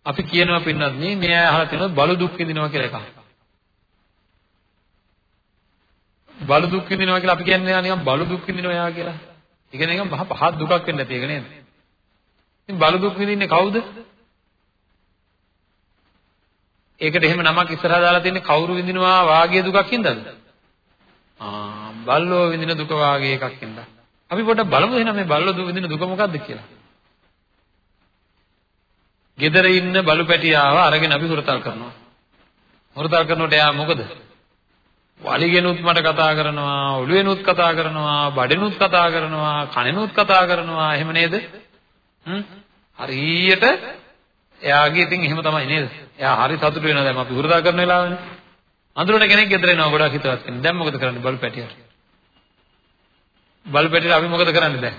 අපි කියනවා පින්නත් නේ මේ අහලා තියෙනවා බලු දුක් විඳිනවා කියලා එකක්. බලු දුක් විඳිනවා කියලා අපි කියන්නේ නිකන් බලු දුක් විඳිනවා යා කියලා. ඒ කියන්නේ නිකන් මහ පහත් දුකක් වෙන්නේ නැති එක නේද? ඉතින් බලු දුක් විඳින්නේ කවුද? ඒකට එහෙම නමක් ඉස්සරහා දාලා තියෙන්නේ කවුරු විඳිනවා වාගේ දුකක් හින්දාද? ආ බල්ලෝ විඳින දුක වාගේ එකක් ඉඳලා. අපි පොඩ්ඩක් බලමු එහෙනම් මේ බල්ලෝ දුක විඳින දුක මොකක්ද කියලා. gedare ඉන්න බලු පැටියාව අරගෙන අපි හුරතල් කරනවා. හුරතල් කරනකොට එයා මොකද? වලිගෙනුත් මට කතා කරනවා, ඔළුවෙනුත් කතා කරනවා, බඩෙනුත් කතා කරනවා, කනෙනුත් කතා කරනවා. එහෙම නේද? හ්ම්. හරියට එයාගේ ඉතින් එහෙම තමයි නේද? එයා හරි සතුටු වෙනවා දැන් අපි හුරතල් කරන වෙලාවනේ. අඳුරන කෙනෙක් ගෙදර එනවා ගොඩක් හිතවත් කෙනෙක්. දැන් මොකද කරන්නේ බලු පැටියට? බලු පැටියට අපි මොකද කරන්නේ දැන්?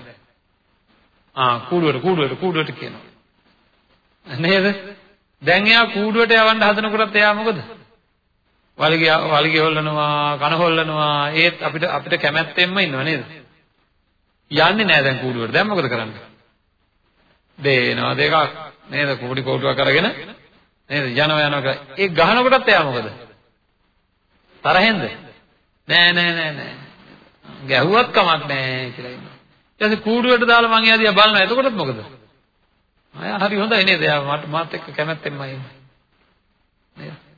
ආ කූඩුවට කූඩුවට කූඩුවට කියනවා. නේද? දැන් එයා කූඩුවට යවන්න හදනකොටත් එයා මොකද? වලිගය වලිගය හොල්ලනවා, කන හොල්ලනවා. ඒත් අපිට අපිට කැමැත්තෙන්ම ඉන්නව නේද? යන්නේ නැහැ දැන් කූඩුවට. දැන් මොකද කරන්නේ? දේනවා දෙකක් නේද? කුඩි කෝටුවක් අරගෙන නේද? යනවා යනවා. ඒ ගහනකොටත් එයා මොකද? තරහෙන්ද? නෑ නෑ නෑ නෑ. ගැහුවත් කමක් නෑ කියලා ඉන්නවා. ඊට පස්සේ කූඩුවට දාලා මං එයා දිහා බලනවා. එතකොටත් මොකද? අය හරි හොඳයි නේද? එයා මට මාත් එක්ක කැමැත්තෙන්මයි ඉන්නේ. නේද?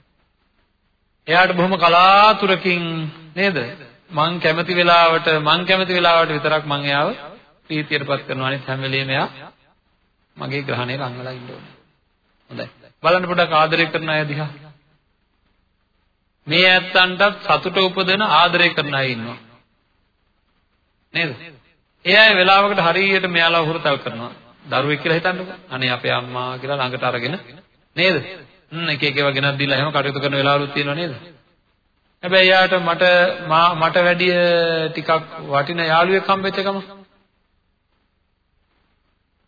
එයාට බොහොම කලාතුරකින් නේද? මං කැමති වෙලාවට මං කැමති වෙලාවට විතරක් මං එයාව ප්‍රීතියටපත් කරනවා. අනිත් හැම වෙලෙම එයා මගේ ග්‍රහණය ලංවලා ඉන්න ඕනේ. හොඳයි. බලන්න පොඩ්ඩක් ආදරය කරන අය දිහා. මේ ඇත්තන්ටත් සතුට උපදන ආදරය කරන අය ඉන්නවා. නේද? ඒ අය වෙලාවකට හරියට මෙයාලා හුරතල් කරනවා. දරුවෙක් කියලා හිතන්නකෝ. අනේ අපේ අම්මා කියලා ළඟට අරගෙන නේද? හ්ම් එක එක ඒවා ගෙනත් දීලා එහෙම කටයුතු කරන වෙලාවලුත් තියෙනවා නේද? හැබැයි යාට මට මට වැඩිය ටිකක් වටින යාළුවෙක් හම්බෙච්ච ගම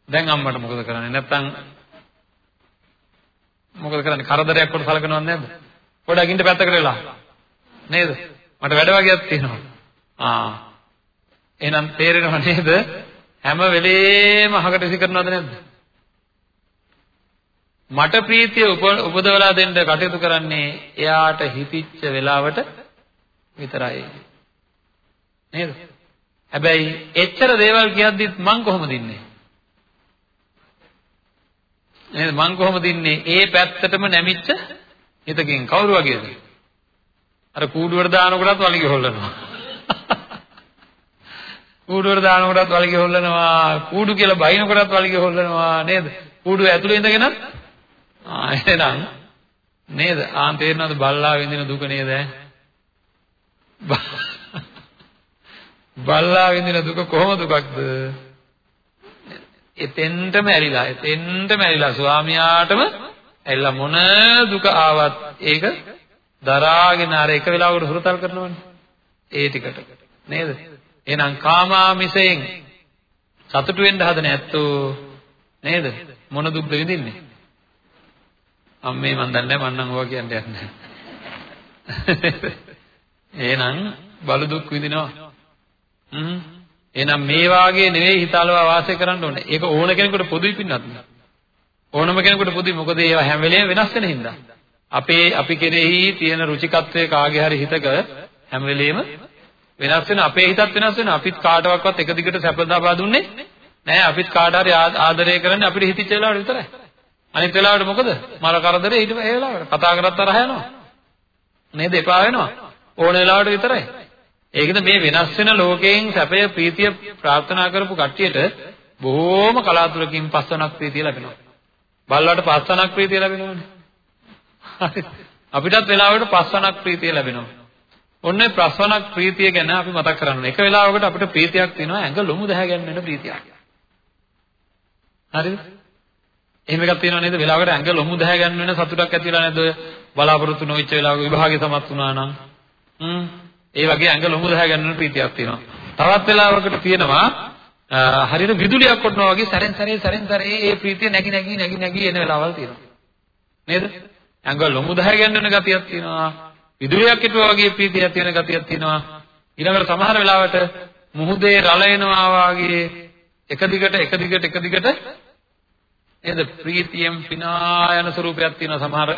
දැන් අම්මට මොකද කරන්නේ? නැත්තම් මොකද කරන්නේ? කරදරයක් කොට සලකනවද නැද්ද? පොඩ්ඩක් ඉන්න පැත්තකට වෙලා. නේද? මට වැඩ වගේක් තියෙනවා. ආ. එහෙනම් තේරෙනව නේද? හැම වෙලේම අහකට ඉසි කරනවද නැද්ද? මට ප්‍රීතිය උපදවලා දෙන්න කටයුතු කරන්නේ එයාට හිතිච්ච වෙලාවට විතරයි. නේද? හැබැයි එච්චර දේවල් කියද්දිත් මං කොහොමද ඉන්නේ? නේද? මං කොහොමද ඉන්නේ? ඒ පැත්තටම නැමිච්ච හිතකින්. කවුරු වගේද? අර කූඩුවට දානකොටත් වලිගය හොල්ලනවා. කූඩුවට දානකොටත් වලිගය හොල්ලනවා. කූඩු කියලා බයිනකොටත් වලිගය හොල්ලනවා. නේද? කූඩුව ඇතුලේ ඉඳගෙන ආ එහෙනම් නේද? ආන් තේරෙනවද බල්ලා විඳින දුක නේද? බල්ලා විඳින දුක කොහොම දුකක්ද? එතෙන්ටම ඇලිලා එතෙන්ටම ඇලිලා ස්වාමියාටම ඇලිලා මොන දුක ආවත් ඒක දරාගෙන අර එක වෙලාවකට හුරතල් කරනවනේ. ඒ ටිකට. නේද? එහෙනම් කාමාමිසයෙන් සතුටු වෙන්න හදන ඇත්තෝ නේද? මොන දුක්ද විඳින්නේ? අම්මේ මන් දන්නේ මන් නම් ඕවා කියන්න යන්නේ එහෙනම් බලු දුක් විඳිනවා හ්ම් එහෙනම් මේ වාගේ නෙවෙයි හිතාලවා වාසය කරන්න ඕනේ. ඒක ඕන කෙනෙකුට පොදුයි පින්නත්. ඕනම කෙනෙකුට පොදුයි. මොකද ඒවා හැම වෙලේම වෙනස් වෙන හින්දා. අපේ අපි කෙරෙහි තියෙන රුචිකත්වයේ කාගේ හරි හිතක හැම වෙලේම වෙනස් වෙන අපේ හිතත් වෙනස් වෙන අපිත් කාටවත් එක දිගට සැප ලබා දුන්නේ නෑ අපිත් කාට හරි ආදරය කරන්නේ අපිට හිතිච්ච වෙලාවට විතරයි අනිත් වෙලාවට මොකද මල කරදරේ ඊට ඒ වෙලාවට කතා කරත් තරහ යනවා නේද එපා වෙනවා ඕන වෙලාවට විතරයි ඒකද මේ වෙනස් වෙන ලෝකයෙන් සැපය ප්‍රීතිය ප්‍රාර්ථනා කරපු කට්ටියට බොහෝම කලාතුරකින් පස්වනක් ප්‍රීතිය ලැබෙනවා. බල්ලට පස්වනක් ප්‍රීතිය ලැබෙනවනේ. අපිටත් වෙලාවකට පස්වනක් ප්‍රීතිය ලැබෙනවා. ඔන්නේ ප්‍රස්වනක් ප්‍රීතිය ගැන අපි මතක් කරගන්න. එක වෙලාවකට අපිට ප්‍රීතියක් තියෙනවා ඇඟ ලොමු දැහැ ගැන්වෙන ප්‍රීතියක්. හරිද? එහෙම එකක් තියෙනව නේද? වෙලාවකට ඇඟ ලොමු දහ ගන්න වෙන සතුටක් ඇති වෙලා නැද්ද ඔය? බලාපොරොත්තු නොවිච්ච වෙලාවක විභාගේ සමත් වුණා නම්. හ්ම්. ඒ වගේ ඇඟ ලොමු දහ ගන්න වෙන ප්‍රීතියක් තියෙනවා. තවත් වෙලාවකට තියෙනවා හරියට විදුලියක් කොටනවා වගේ සැරෙන් සැරේ සැරෙන් සැරේ ඒ ප්‍රීතිය නැగి නැగి නැగి නැగి එන වෙලාවල් තියෙනවා. නේද? ඇඟ ලොමු දහ ගන්න වෙන ගතියක් තියෙනවා. විදුලියක් හිටුවා වගේ ප්‍රීතියක් තියෙන ගතියක් තියෙනවා. ඊළඟට සමහර වෙලාවට මුහුදේ රළ එනවා වගේ එක දිගට එක දිගට එක දිගට නේද ප්‍රීතියෙන් පිනා යන ස්වරූපයක් තියෙනවා සමහර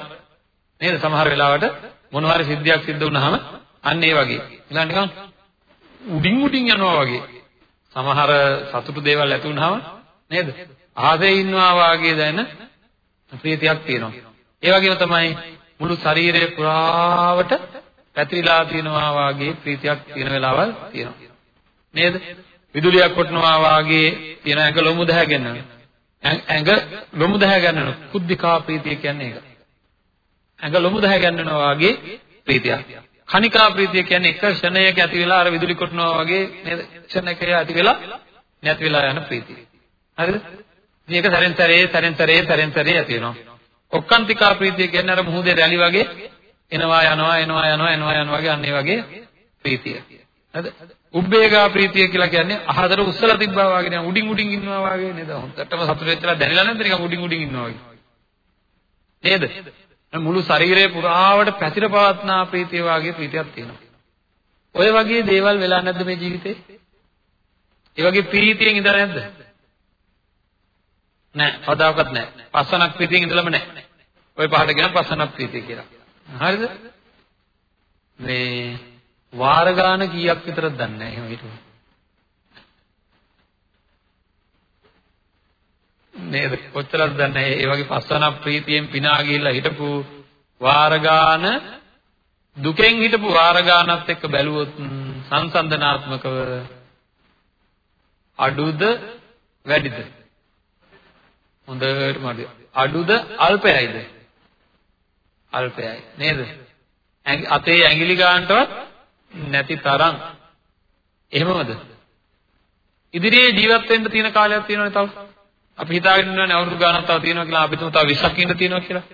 නේද සමහර වෙලාවට මොනවා හරි සිද්ධියක් සිද්ධ වුණාම අන්න ඒ වගේ. ඊළඟ නිකන් උඩින් උඩින් යනවා වගේ. සමහර සතුටු දේවල් ඇති වුනහම නේද? ආසේ ඉන්නවා වාගේ දැනෙන ප්‍රීතියක් තියෙනවා. ඒ වගේම තමයි මුළු ශරීරය පුරාවට පැතිරිලා තියෙනවා වාගේ ප්‍රීතියක් තියෙන වෙලාවල් තියෙනවා. නේද? විදුලියක් කොටනවා වාගේ තියෙන ඇඟ ලොමු දැහැ ගන්නන. ඇඟ ලොමු දැහැ ගන්නන කුද්ධිකා ප්‍රීතිය කියන්නේ ඒක. ඇඟ ලොමු දැහැ ගන්නනවා වාගේ ප්‍රීතියක්. කණිකා ප්‍රීතිය කියන්නේ එක ක්ෂණයක ඇති වෙලා අර විදුලි කොටනවා වගේ නේද? ක්ෂණයක ඇති වෙලා නැති වෙලා යන ප්‍රීතිය. හරිද? මේක සැරෙන් සැරේ සැරෙන් සැරේ සැරෙන් සැරේ ඇති වෙනවා. ඔක්කාන්තිකා ප්‍රීතිය කියන්නේ අර මුහුදේ රැලි වගේ එනවා යනවා එනවා යනවා එනවා යනවා වගේ අන්න ඒ වගේ ප්‍රීතිය. හරිද? උබ්බේගා ප්‍රීතිය කියලා කියන්නේ අහතර උස්සලා තිබ්බා වගේ නේද? උඩින් උඩින් ඉන්නවා වගේ නේද? හොඳටම සතුට වෙච්චලා දැනෙලා නැද්ද නිකන් උඩින් උඩින් ඉන්නවා වගේ. නේද? මුළු ශරීරය පුරාවට පැතිර පවත්නා ප්‍රීතිය වාගේ ප්‍රීතියක් තියෙනවා. ඔය වගේ දේවල් වෙලා නැද්ද මේ ජීවිතේ? ඒ වගේ ප්‍රීතියෙන් ඉඳලා නැද්ද? නෑ, කවදාකවත් නෑ. පස්සනක් ප්‍රීතියෙන් ඉඳලම නෑ. ඔය පහට කියන පස්සනක් ප්‍රීතිය කියලා. හරිද? මේ වාර ගාන කීයක් විතරද දන්නේ නැහැ එහෙම හිතුවා. නේද? කොච්චරද දන්නේ ඒ වගේ පස්සන ප්‍රීතියෙන් පිනා ගිහිල්ලා හිටපු වාර ගාන දුකෙන් හිටපු වාර ගානත් එක්ක බැලුවොත් සංසන්දනාත්මකව අඩුද වැඩිද? හොඳට මඩ. අඩුද අල්පයයිද? අල්පයයි නේද? අතේ ඇඟිලි ගන්නටවත් නැති තරම් එහෙමමද? ඉදිරියේ ජීවත් වෙන්න තියෙන කාලයක් තියෙනවනේ තව. අපි හිතාගෙන ඉන්නවනේ අවුරුදු ගානක් තව තියෙනවා කියලා අපි තුමු තව 20ක් ඉන්න තියෙනවා කියලා.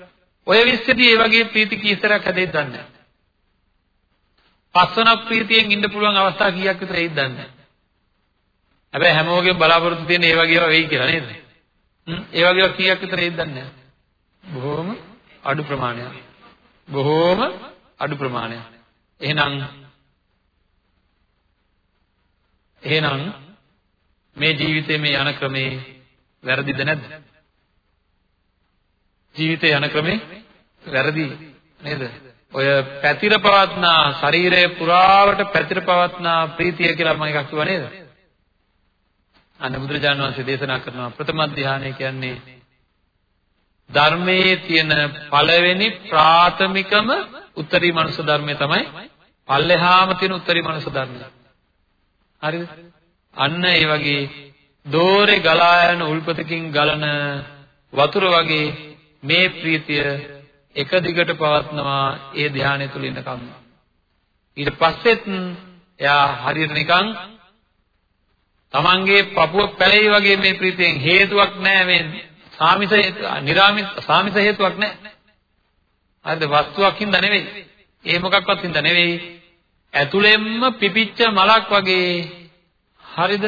ඔය 20 දී මේ වගේ ප්‍රීති කීතරක් හැදෙයිද දන්නේ නැහැ. පස්වන ප්‍රීතියෙන් ඉන්න පුළුවන් අවස්ථා කීයක් විතර එයිද දන්නේ නැහැ. හැබැයි හැමෝගෙම බලාපොරොත්තු තියෙන ඒ වගේ ඒවා වෙයි කියලා නේද? හ්ම් ඒ වගේ ඒවා කීයක් විතර එයිද දන්නේ නැහැ. බොහොම අඩු ප්‍රමාණයක්. බොහොම අඩු ප්‍රමාණයක්. එහෙනම් එහෙනම් මේ ජීවිතයේ මේ යන ක්‍රමේ වැරදිද නැද්ද? ජීවිතේ යන ක්‍රමේ වැරදි නේද? ඔය පැතිර පවත්නා ශරීරය පුරාවට පැතිර පවත්නා ප්‍රීතිය කියලා මම එකක් කිව්වා නේද? අන්න බුදුරජාණන් වහන්සේ දේශනා කරනවා ප්‍රථම ධානය කියන්නේ ධර්මයේ තියෙන පළවෙනි ප්‍රාථමිකම උත්තරී මනුෂ්‍ය ධර්මය තමයි පල්ලෙහාම තියෙන උත්තරී මනුෂ්‍ය ධර්මය. හරිද? අන්න ඒ වගේ දෝරේ ගලා යන උල්පතකින් ගලන වතුර වගේ මේ ප්‍රීතිය එක දිගට පවත්නවා ඒ ධානය තුල ඉන්නකම්. ඊට පස්සෙත් එයා හරියට නිකන් තමන්ගේ පපුව පැලෙයි වගේ මේ ප්‍රීතියෙන් හේතුවක් නැහැ මේ සාමිස නිරාමිස සාමිස හේතුවක් නැහැ. හරිද වස්තුවක් හින්දා නෙවෙයි. ඒ මොකක්වත් හින්දා නෙවෙයි. ඇතුළෙන්ම පිපිච්ච මලක් වගේ. හරිද?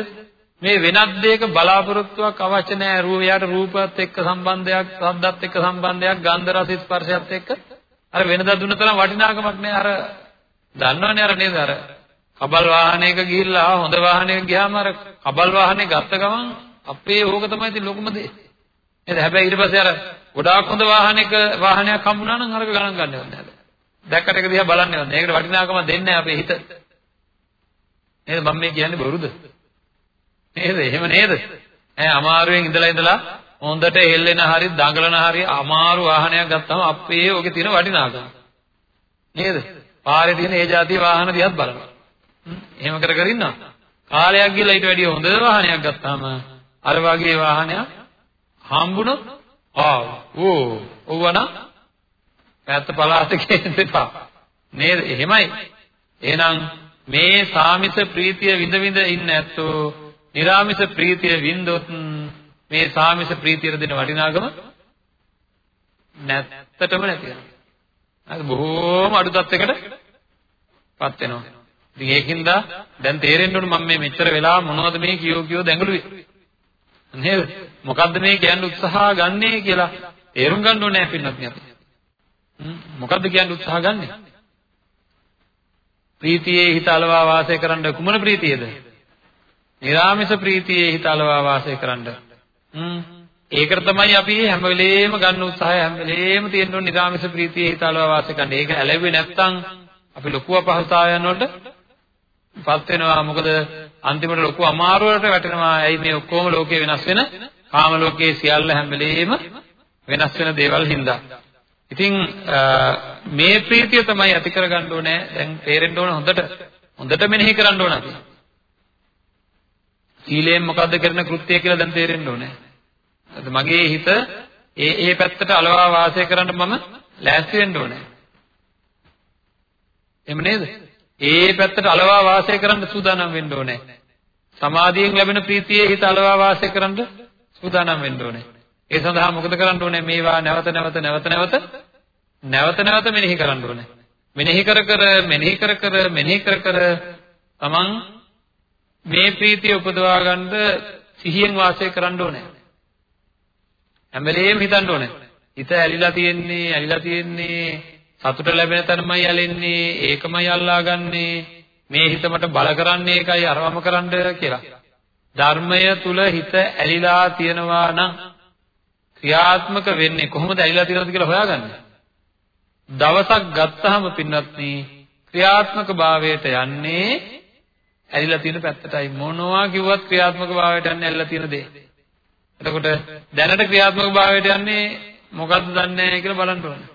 මේ වෙනත් දෙයක බලාපොරොත්තුවක් අවශ්‍ය නැහැ රූප යාට රූපත් එක්ක සම්බන්ධයක් ශබ්දත් එක්ක සම්බන්ධයක් ගන්ධ රස ස්පර්ශයත් එක්ක. අර වෙනදා දුන්න තරම් වටිනාකමක් නැහැ අර දන්නවනේ අර නේද? අර කබල් වාහනයක ගිහිල්ලා හොඳ වාහනයක ගියාම අර කබල් වාහනේ ගත්ත ගමන් අපේ ඕක තමයි ඉතින් ලොකුම දේ. නේද? හැබැයි ඊට පස්සේ අර ගොඩාක් හොඳ වාහනයක වාහනයක් හම්බුනා නම් අරක ගණන් ගන්නවද දැක්කට එක දිහා බලන්නේවත් නැහැ. ඒකට වටිනාකම දෙන්නේ නැහැ අපේ හිත. නේද? මම මේ කියන්නේ බොරුද? නේද? එහෙම නේද? ඈ අමාරුවෙන් ඉඳලා ඉඳලා හොඳට හෙල්ලෙන හරි දඟලන හරි අමාරු වාහනයක් ගත්තාම අපේ ඔගේ තියෙන වටිනාකම. නේද? පාරේ තියෙන ඒ જાතිය වාහන දිහාත් බලනවා. එහෙම කර කර ඉන්නවා. කාලයක් ගිහලා ඊට වැඩිය හොඳ වාහනයක් ගත්තාම අර වගේ වාහනයක් හම්බුනොත් ආ ඕ ඕවනම් පැත්ත පලාත ගේන්න එපා. නේද? එහෙමයි. එහෙනම් මේ සාමිත ප්‍රීතිය විඳ විඳ ඉන්න ඇත්තෝ නිර්ාමිත ප්‍රීතිය විඳොත් මේ සාමිත ප්‍රීතියට දෙන වටිනාකම නැත්තටම නැති වෙනවා. අද බොහෝම අඩු තත්යකට පත් වෙනවා. ඉතින් ඒකින්ද දැන් තේරෙන්න ඕන මම මේ මෙච්චර වෙලා මොනවද මේ කියෝ කියෝ දැඟලුවේ. නේද? මොකද්ද මේ කියන්න උත්සාහ ගන්නේ කියලා තේරුම් ගන්න ඕනේ නැහැ පින්වත්නි අපි. මොකද්ද කියන්න උත්සාහ ගන්නෙ? ප්‍රීතියේ හිත අලවා වාසය කරන්න කුමන ප්‍රීතියද? නිරාමිස ප්‍රීතියේ හිත අලවා වාසය කරන්න. හ්ම්. ඒකට තමයි අපි හැම වෙලේම ගන්න උත්සාහය හැම වෙලේම තියෙන්න ඕනේ නිරාමිස ප්‍රීතියේ හිත අලවා වාසය කරන්න. ඒක ඇලෙන්නේ නැත්නම් අපි ලොකු අපහසුතාවයන් වලට පත් වෙනවා. මොකද අන්තිමට ලොකු අමාරුවකට වැටෙනවා. ඇයි මේ ඔක්කොම ලෝකේ වෙනස් වෙන කාම ලෝකයේ සියල්ල හැම වෙලේම වෙනස් වෙන දේවල් හින්දා. ඉතින් මේ ප්‍රීතිය තමයි ඇති කරගන්න ඕනේ. දැන් තේරෙන්න ඕන හොඳට. හොඳට මෙනෙහි කරන්න ඕන අපි. සීලයෙන් මොකද්ද කරන කෘත්‍යය කියලා දැන් තේරෙන්න ඕනේ. මගේ හිත ඒ ඒ පැත්තට අලවා වාසය කරන්න මම ලෑස්ති වෙන්න ඕනේ. එහෙම නේද? ඒ පැත්තට අලවා වාසය කරන්න සූදානම් වෙන්න ඕනේ. සමාධියෙන් ලැබෙන ප්‍රීතියේ හිත අලවා වාසය කරන්න සූදානම් වෙන්න ඕනේ. ඒ සඳහා මොකද කරන්න ඕනේ? මේවා නැවත නැවත නැවත නැවත නැවත නැවත මෙනෙහි කරන්න ඕනේ. මෙනෙහි කර කර මෙනෙහි කර කර මෙනෙහි කර කර තමන් මේ ප්‍රීතිය උපදවා ගන්න සිහියෙන් වාසය කරන්න ඕනේ. හැම වෙලේම හිතන්න ඕනේ. හිත ඇලිලා තියෙන්නේ ඇලිලා තියෙන්නේ සතුට ලැබෙන තැනමයි ඇලෙන්නේ ඒකමයි අල්ලාගන්නේ මේ හිත මට බල කරන්නේ ඒකයි අරවම කරන්න කියලා. ධර්මය තුල හිත ඇලිලා තියෙනවා නම් ක්‍රියාත්මක වෙන්නේ කොහොමද ඇලිලා තියෙනවද කියලා හොයාගන්න. දවසක් ගත්තාම පින්වත්නි ක්‍රියාත්මක භාවයට යන්නේ ඇලිලා තියෙන පැත්තටයි මොනවා කිව්වත් ක්‍රියාත්මක භාවයට යන්නේ ඇලිලා තියෙන දේ. එතකොට දැනට ක්‍රියාත්මක භාවයට යන්නේ මොකද්ද දන්නේ නැහැ කියලා බලන්න ඕනේ.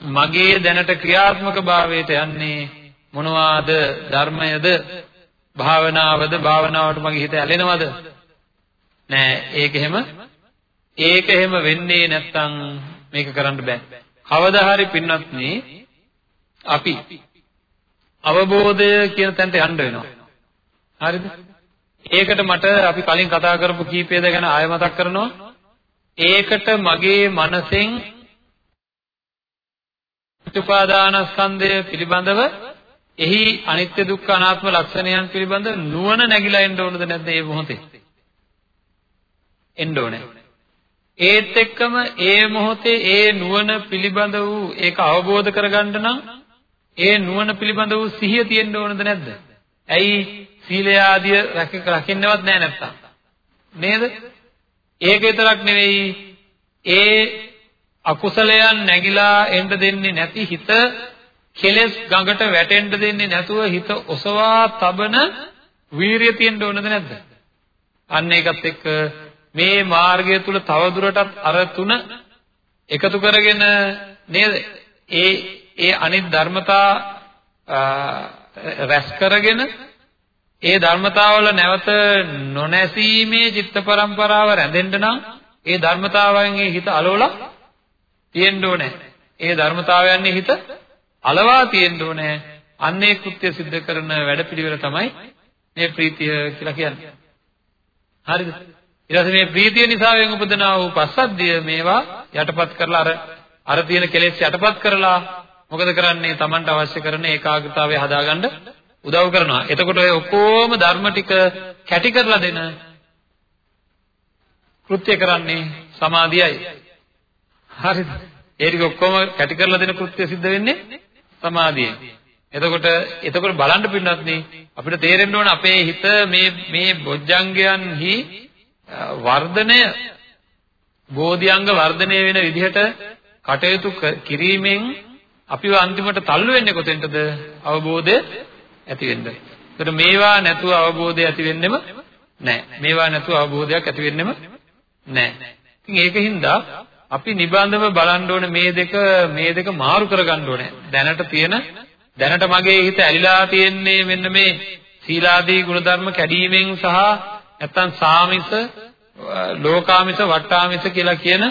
මගේ දැනට ක්‍රියාත්මක භාවයට යන්නේ මොනවාද ධර්මයද භාවනාවද භාවනාවට මගේ හිත ඇලෙනවද නෑ ඒක එහෙම. ඒක එහෙම වෙන්නේ නැත්තම් මේක කරන්න බෑ. කවදා හරි පින්වත්නි අපි අවබෝධය කියන තැනට යන්න වෙනවා. හරිද? ඒකට මට අපි කලින් කතා කරපු කීපයද ගැන ආය මතක් කරනවා. ඒකට මගේ මනසෙන් උපාදානස්කන්ධය පිළිබඳව එහි අනිත්‍ය දුක්ඛ අනාත්ම ලක්ෂණයන් පිළිබඳ නුවණ නැగిලා එන්න ඕනද නැද්ද මේ මොහොතේ? එන්න ඕනේ. ඒත් එක්කම ඒ මොහොතේ ඒ නුවණ පිළිබඳ වූ ඒක අවබෝධ කරගන්න නම් ඒ නුවණ පිළිබඳ වූ සිහිය තියෙන්න ඕනද නැද්ද? ඇයි සීලය ආදිය රකින්නවත් නැහැ නැත්තම්. නේද? ඒක විතරක් නෙවෙයි ඒ අකුසලයන් නැగిලා එන්න දෙන්නේ නැති හිත කෙලෙස් ගඟට වැටෙන්න දෙන්නේ නැතුව හිත ඔසවා තබන වීරිය තියෙන්න ඕනද නැද්ද? අන්න ඒකත් එක්ක මේ මාර්ගය තුල තවදුරටත් අර තුන එකතු කරගෙන නේද? ඒ ඒ අනිත් ධර්මතා රැස් කරගෙන ඒ ධර්මතාවල නැවත නොනැසීමේ චිත්ත පරම්පරාව රැඳෙන්න නම් ඒ ධර්මතාවයන්ගේ හිත අලවලා තියෙන්න ඕනේ. ඒ ධර්මතාවයන්ගේ හිත අලවා තියෙන්න ඕනේ. අන්නේ කෘත්‍ය සිද්ධ කරන වැඩපිළිවෙල තමයි මේ ප්‍රීතිය කියලා කියන්නේ. හරිද? ඊට පස්සේ මේ ප්‍රීතිය නිසාවෙන් උපදනා වූ පස්සද්ධිය මේවා යටපත් කරලා අර අර තියෙන කෙලෙස් යටපත් කරලා මොකද කරන්නේ? Tamanට අවශ්‍ය කරන ඒකාග්‍රතාවය හදාගන්න උදව් කරනවා. එතකොට ඔය ඔක්කොම ධර්ම ටික කැටි කරලා දෙන කෘත්‍ය කරන්නේ සමාධියයි. හරිද? ඒ ටික ඔක්කොම කැටි කරලා දෙන කෘත්‍ය සිද්ධ වෙන්නේ සමාධියෙන්. එතකොට එතකොට බලන්න පින්නත් අපිට තේරෙන්න ඕන අපේ හිත මේ මේ බොජ්ජංගයන්හි වර්ධනය බෝධිඅංග වර්ධනය වෙන විදිහට කටයුතු කිරීමෙන් අපිව අන්තිමට තල්ලු වෙන්නේ කොතෙන්ටද අවබෝධය ඇති වෙන්න. ඒතර මේවා නැතුව අවබෝධය ඇති වෙන්නෙම නැහැ. මේවා නැතුව අවබෝධයක් ඇති වෙන්නෙම නැහැ. ඉතින් ඒකින්ද අපි නිබඳව බලන්න ඕනේ මේ දෙක මේ දෙක මාරු කරගන්න ඕනේ. දැනට තියෙන දැනට මගේ හිත ඇලිලා තියෙන්නේ මෙන්න මේ සීලාදී ගුණධර්ම කැඩීමෙන් සහ නැත්තම් සාමිස ලෝකාමිස වට්ටාමිස කියලා කියන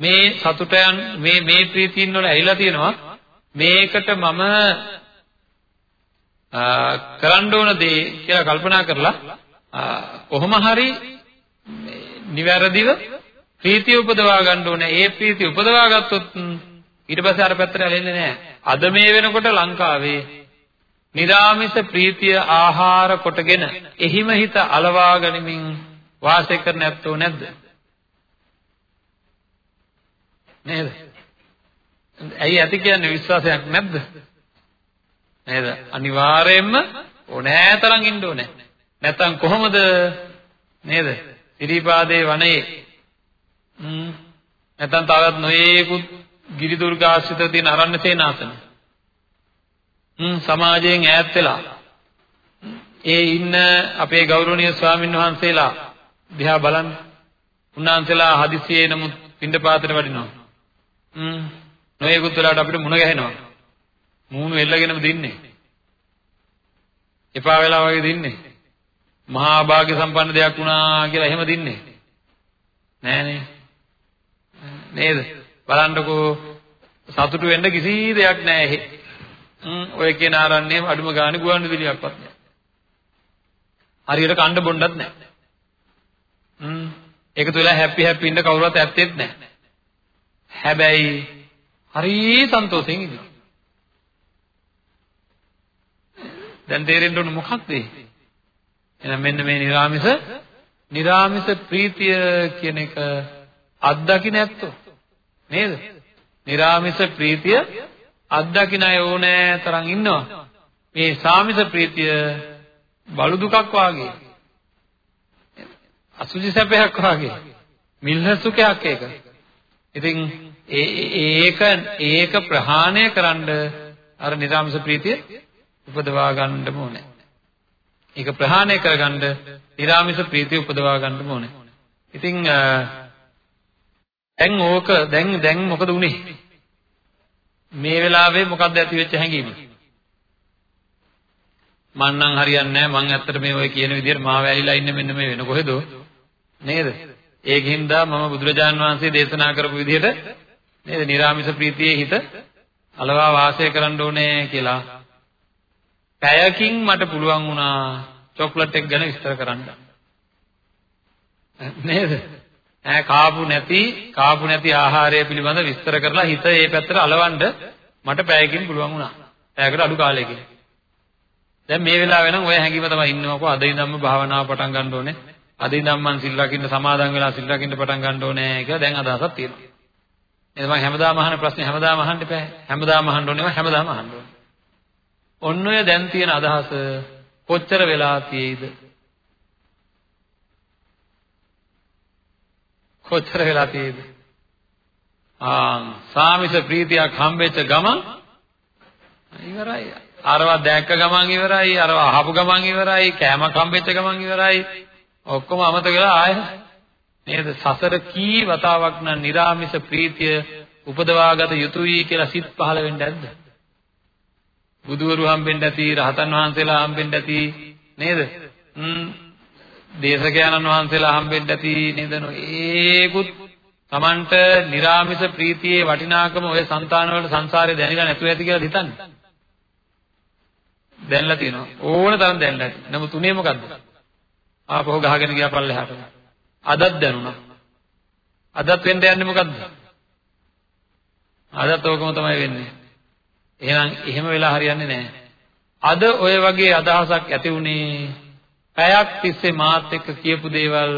මේ සතුටයන් මේ මේ ප්‍රීතියින් වල ඇලිලා තියෙනවා මේකට මම කරන්න ඕන දේ කියලා කල්පනා කරලා කොහොම හරි නිවැරදිව ප්‍රීතිය උපදවා ගන්න ඕනේ. ඒ ප්‍රීතිය උපදවා ගත්තොත් ඊට පස්සේ අර පැත්තට ඇලෙන්නේ නැහැ. අද මේ වෙනකොට ලංකාවේ නිරාමිස ප්‍රීතිය ආහාර කොටගෙන එහිම හිත අලවා ගනිමින් වාසය කරන ඇත්තෝ නැද්ද? නේද? ඇයි ඇති කියන්නේ විශ්වාසයක් නැද්ද? නේද? අනිවාර්යයෙන්ම ඕනෑතරම් ඉන්න ඕනේ. නැත්තම් කොහොමද නේද? ඉරිපාදේ වනයේ හ්ම් නැත්තම් තවත් නොයේකුත් ගිරි දුර්ගාශ්‍රිත තියෙන අරණ්‍ය සේනාසන. හ්ම් සමාජයෙන් ඈත් වෙලා ඒ ඉන්න අපේ ගෞරවනීය ස්වාමින් වහන්සේලා දිහා බලන්න. උන්වහන්සේලා හදිසියේ නමුත් පින්ඩපාතට වඩිනවා. හ්ම් නොයෙකුත් වෙලාවට අපිට මුණ ගැහෙනවා. මූණු එල්ලගෙනම දින්නේ. එපා වෙලා වගේ දින්නේ. මහා භාග්‍ය සම්පන්න දෙයක් වුණා කියලා එහෙම දින්නේ. නෑනේ. නේද? බලන්නකෝ සතුටු වෙන්න කිසි දෙයක් නෑ එහෙ. ඔය කියන ආරන්නේම අඩුම ගානේ ගුවන් විදුලියක්වත් නැහැ. හරියට කණ්ඩ බොණ්ඩත් නැහැ. හ්ම් ඒකතු වෙලා හැපි හැපි ඉන්න කවුරුවත් ඇත්තෙත් නැහැ. හැබැයි හරි සන්තෝෂෙන් ඉන්නවා. දැන් තේරෙන්න ඕන මොකක්ද? එහෙනම් මෙන්න මේ निराமிස निराமிස ප්‍රීතිය කියන එක අත්දකින්න ඇත්තෝ නේද? निराமிස ප්‍රීතිය අත්දකින්න අය ඕනෑ තරම් ඉන්නවා. මේ සාමිස ප්‍රීතිය බලු දුකක් වාගේ. අසුචි සැපයක් වාගේ. මිල්හ සුඛයක් ඒක. ඉතින් ඒක ඒක ප්‍රහාණය කරන්න අර නිරාමස ප්‍රීතිය උපදවා ගන්නම ඕනේ. ඒක ප්‍රහාණය කරගන්න නිරාමිස ප්‍රීතිය උපදවා ගන්නම ඕනේ. ඉතින් දැන් ඕක දැන් දැන් මොකද උනේ? මේ වෙලාවේ මොකද්ද ඇති වෙච්ච හැඟීම? මං නම් හරියන්නේ නැහැ. මං ඇත්තට මේ ඔය කියන විදිහට මාව ඇලිලා ඉන්නේ මෙන්න මේ වෙන කොහෙද? නේද? ඒකින්ද මම බුදුරජාන් වහන්සේ දේශනා කරපු විදිහට නේද? නිර්ාමිස ප්‍රීතියේ හිත අලවා වාසය කරන්න ඕනේ කියලා. පැයකින් මට පුළුවන් වුණා චොක්ලට් එක ගැන විස්තර කරන්න. නේද? ඈ කාපු නැති කාපු නැති ආහාරය පිළිබඳ විස්තර කරලා හිත ඒ පැත්තට අලවන්න මට පැයකින් පුළුවන් වුණා පැයකට අඩු කාලයකින් දැන් මේ වෙලාවේ නම් ඔය හැඟීම තමයි ඉන්නවකෝ අද ඉඳන්ම භාවනාව පටන් ගන්න ඕනේ. අද ඉඳන් මං සිල් රකින්න සමාදන් වෙලා සිල් රකින්න පටන් ගන්න ඕනේ කියලා දැන් අදහසක් තියෙනවා. එහෙනම් මම හැමදාම අහන ප්‍රශ්නේ හැමදාම අහන්න එපා. හැමදාම අහන්න ඕනේ හැමදාම අහන්න ඕනේ. ඔන්න ඔය දැන් තියෙන අදහස කොච්චර වෙලා තියෙයිද? කොච්චර වෙලා තියෙද? ආ සාමිස ප්‍රීතියක් හම්බෙච්ච ගමන් ඉවරයි. අරව දැක්ක ගමන් ඉවරයි, අරව අහපු ගමන් ඉවරයි, කෑම හම්බෙච්ච ගමන් ඉවරයි. ඔක්කොම අමතක වෙලා ආය නේද සසර කී වතාවක් නම් निराமிස ප්‍රීතිය උපදවාගත යුතුයි කියලා සිත් පහළ වෙන්නේ නැද්ද? බුදුවරු හම්බෙන්න ඇති, රහතන් වහන්සේලා හම්බෙන්න ඇති නේද? දේශකයන්න් වහන්සේලා හම්බෙන්න ඇති නේද ඒකුත් Tamanට निराமிස ප්‍රීතියේ වටිනාකම ඔය సంతාන වල සංසාරේ දැනගන්න නැතුව ඇති කියලා හිතන්නේ. දැන්ලා තියෙනවා. ඕන තරම් දැන්ලා ඇති. නමුත් උනේ මොකද්ද? ආපහු ගහගෙන ගියා පල්ලෙහාට. අදත් දැනුණා. අදත් වෙන්න යන්නේ මොකද්ද? අදත් ඕකම තමයි වෙන්නේ. එහෙනම් එහෙම වෙලා හරියන්නේ නැහැ. අද ඔය වගේ අදහසක් ඇති වුණේ පැයක් තිස්සේ මාත් එක්ක කියපු දේවල්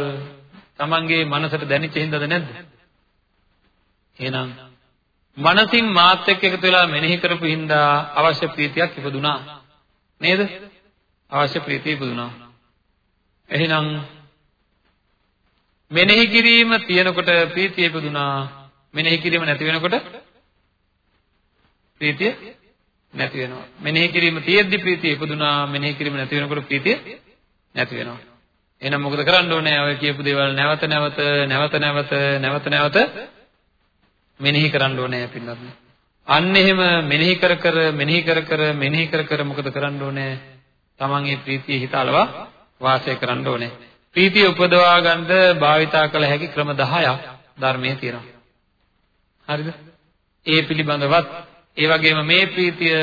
Tamanගේ මනසට දැනෙච්ච හින්දාද නැද්ද? එහෙනම් මනසින් මාත් එක්ක එකතු වෙලා මෙනෙහි කරපු හින්දා අවශ්‍ය ප්‍රීතියක් ඉපදුනා. නේද? අවශ්‍ය ප්‍රීතිය ඉපදුනා. එහෙනම් මෙනෙහි කිරීම තියෙනකොට ප්‍රීතිය ඉපදුනා. මෙනෙහි කිරීම නැති වෙනකොට ප්‍රීතිය නැති වෙනවා. මෙනෙහි කිරීම තියෙද්දි ප්‍රීතිය ඉපදුනා. මෙනෙහි කිරීම නැති වෙනකොට ප්‍රීතිය නැති වෙනවා. එහෙනම් මොකද කරන්න ඕනේ? ඔය කියපු දේවල් නැවත නැවත නැවත නැවත නැවත නැවත මෙනෙහි කරන්න ඕනේ පින්නත්. අන්න එහෙම මෙනෙහි කර කර මෙනෙහි කර කර මෙනෙහි කර කර මොකද කරන්න ඕනේ? තමන්ගේ ප්‍රීතිය හිත අලවා වාසය කරන්න ඕනේ. ප්‍රීතිය උපදවා ගන්න භාවිතා කළ හැකි ක්‍රම 10ක් ධර්මයේ තියෙනවා. හරිද? ඒ පිළිබඳවත් ඒ වගේම මේ ප්‍රීතිය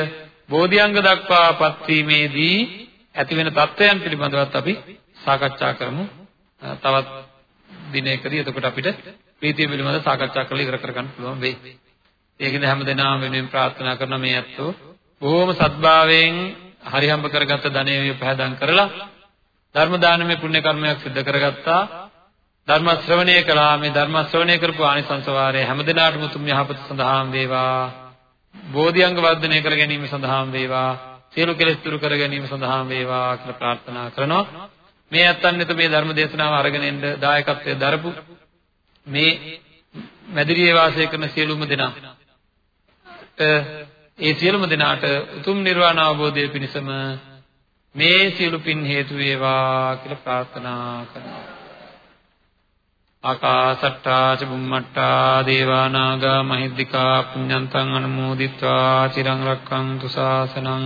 බෝධිඅංග දක්වාපත් වීමේදී ඇති වෙන தත්වයන් පිළිබඳවත් අපි සාකච්ඡා කරමු. තවත් දිනයකදී එතකොට අපිට ප්‍රීතිය පිළිබඳව සාකච්ඡා කරලා ඉවර කරගන්න පුළුවන් වෙයි. ඒකද හැමදෙනාම වෙනුවෙන් ප්‍රාර්ථනා කරන මේ ඇත්තෝ බොහොම සත්භාවයෙන් හරිහම්බ කරගත්ත ධනෙ පහදම් කරලා ධර්ම දානමය පුණ්‍ය කර්මයක් සිදු කරගත්තා ධර්ම ශ්‍රවණය කළා මේ ධර්ම ශ්‍රවණය කරපු ආනිසංස වාරය හැමදෙනාටම උතුම් යහපත සඳහාම වේවා බෝධිඅංග වර්ධනය කර ගැනීම සඳහාම වේවා සියලු කෙලෙස් දුරු කර ගැනීම සඳහාම වේවා කියලා ප්‍රාර්ථනා කරනවා. මේ අත්තන්විත මේ ධර්ම දේශනාව අරගෙන එන්න දායකත්වයේ දරපු මේ මැදිරියේ වාසය කරන සියලුම දෙනා. ඒ සියලුම දෙනාට උතුම් නිර්වාණ අවබෝධය පිණිසම මේ සියලු පින් හේතු වේවා කියලා ප්‍රාර්ථනා කරනවා. ආකාසට්ටා ච බුම්මට්ටා දේවා නාග මහිද්దికා පුඤ්ඤන්තං අනුමෝදිත්වා. චිරං රක්ඛන්තු ශාසනං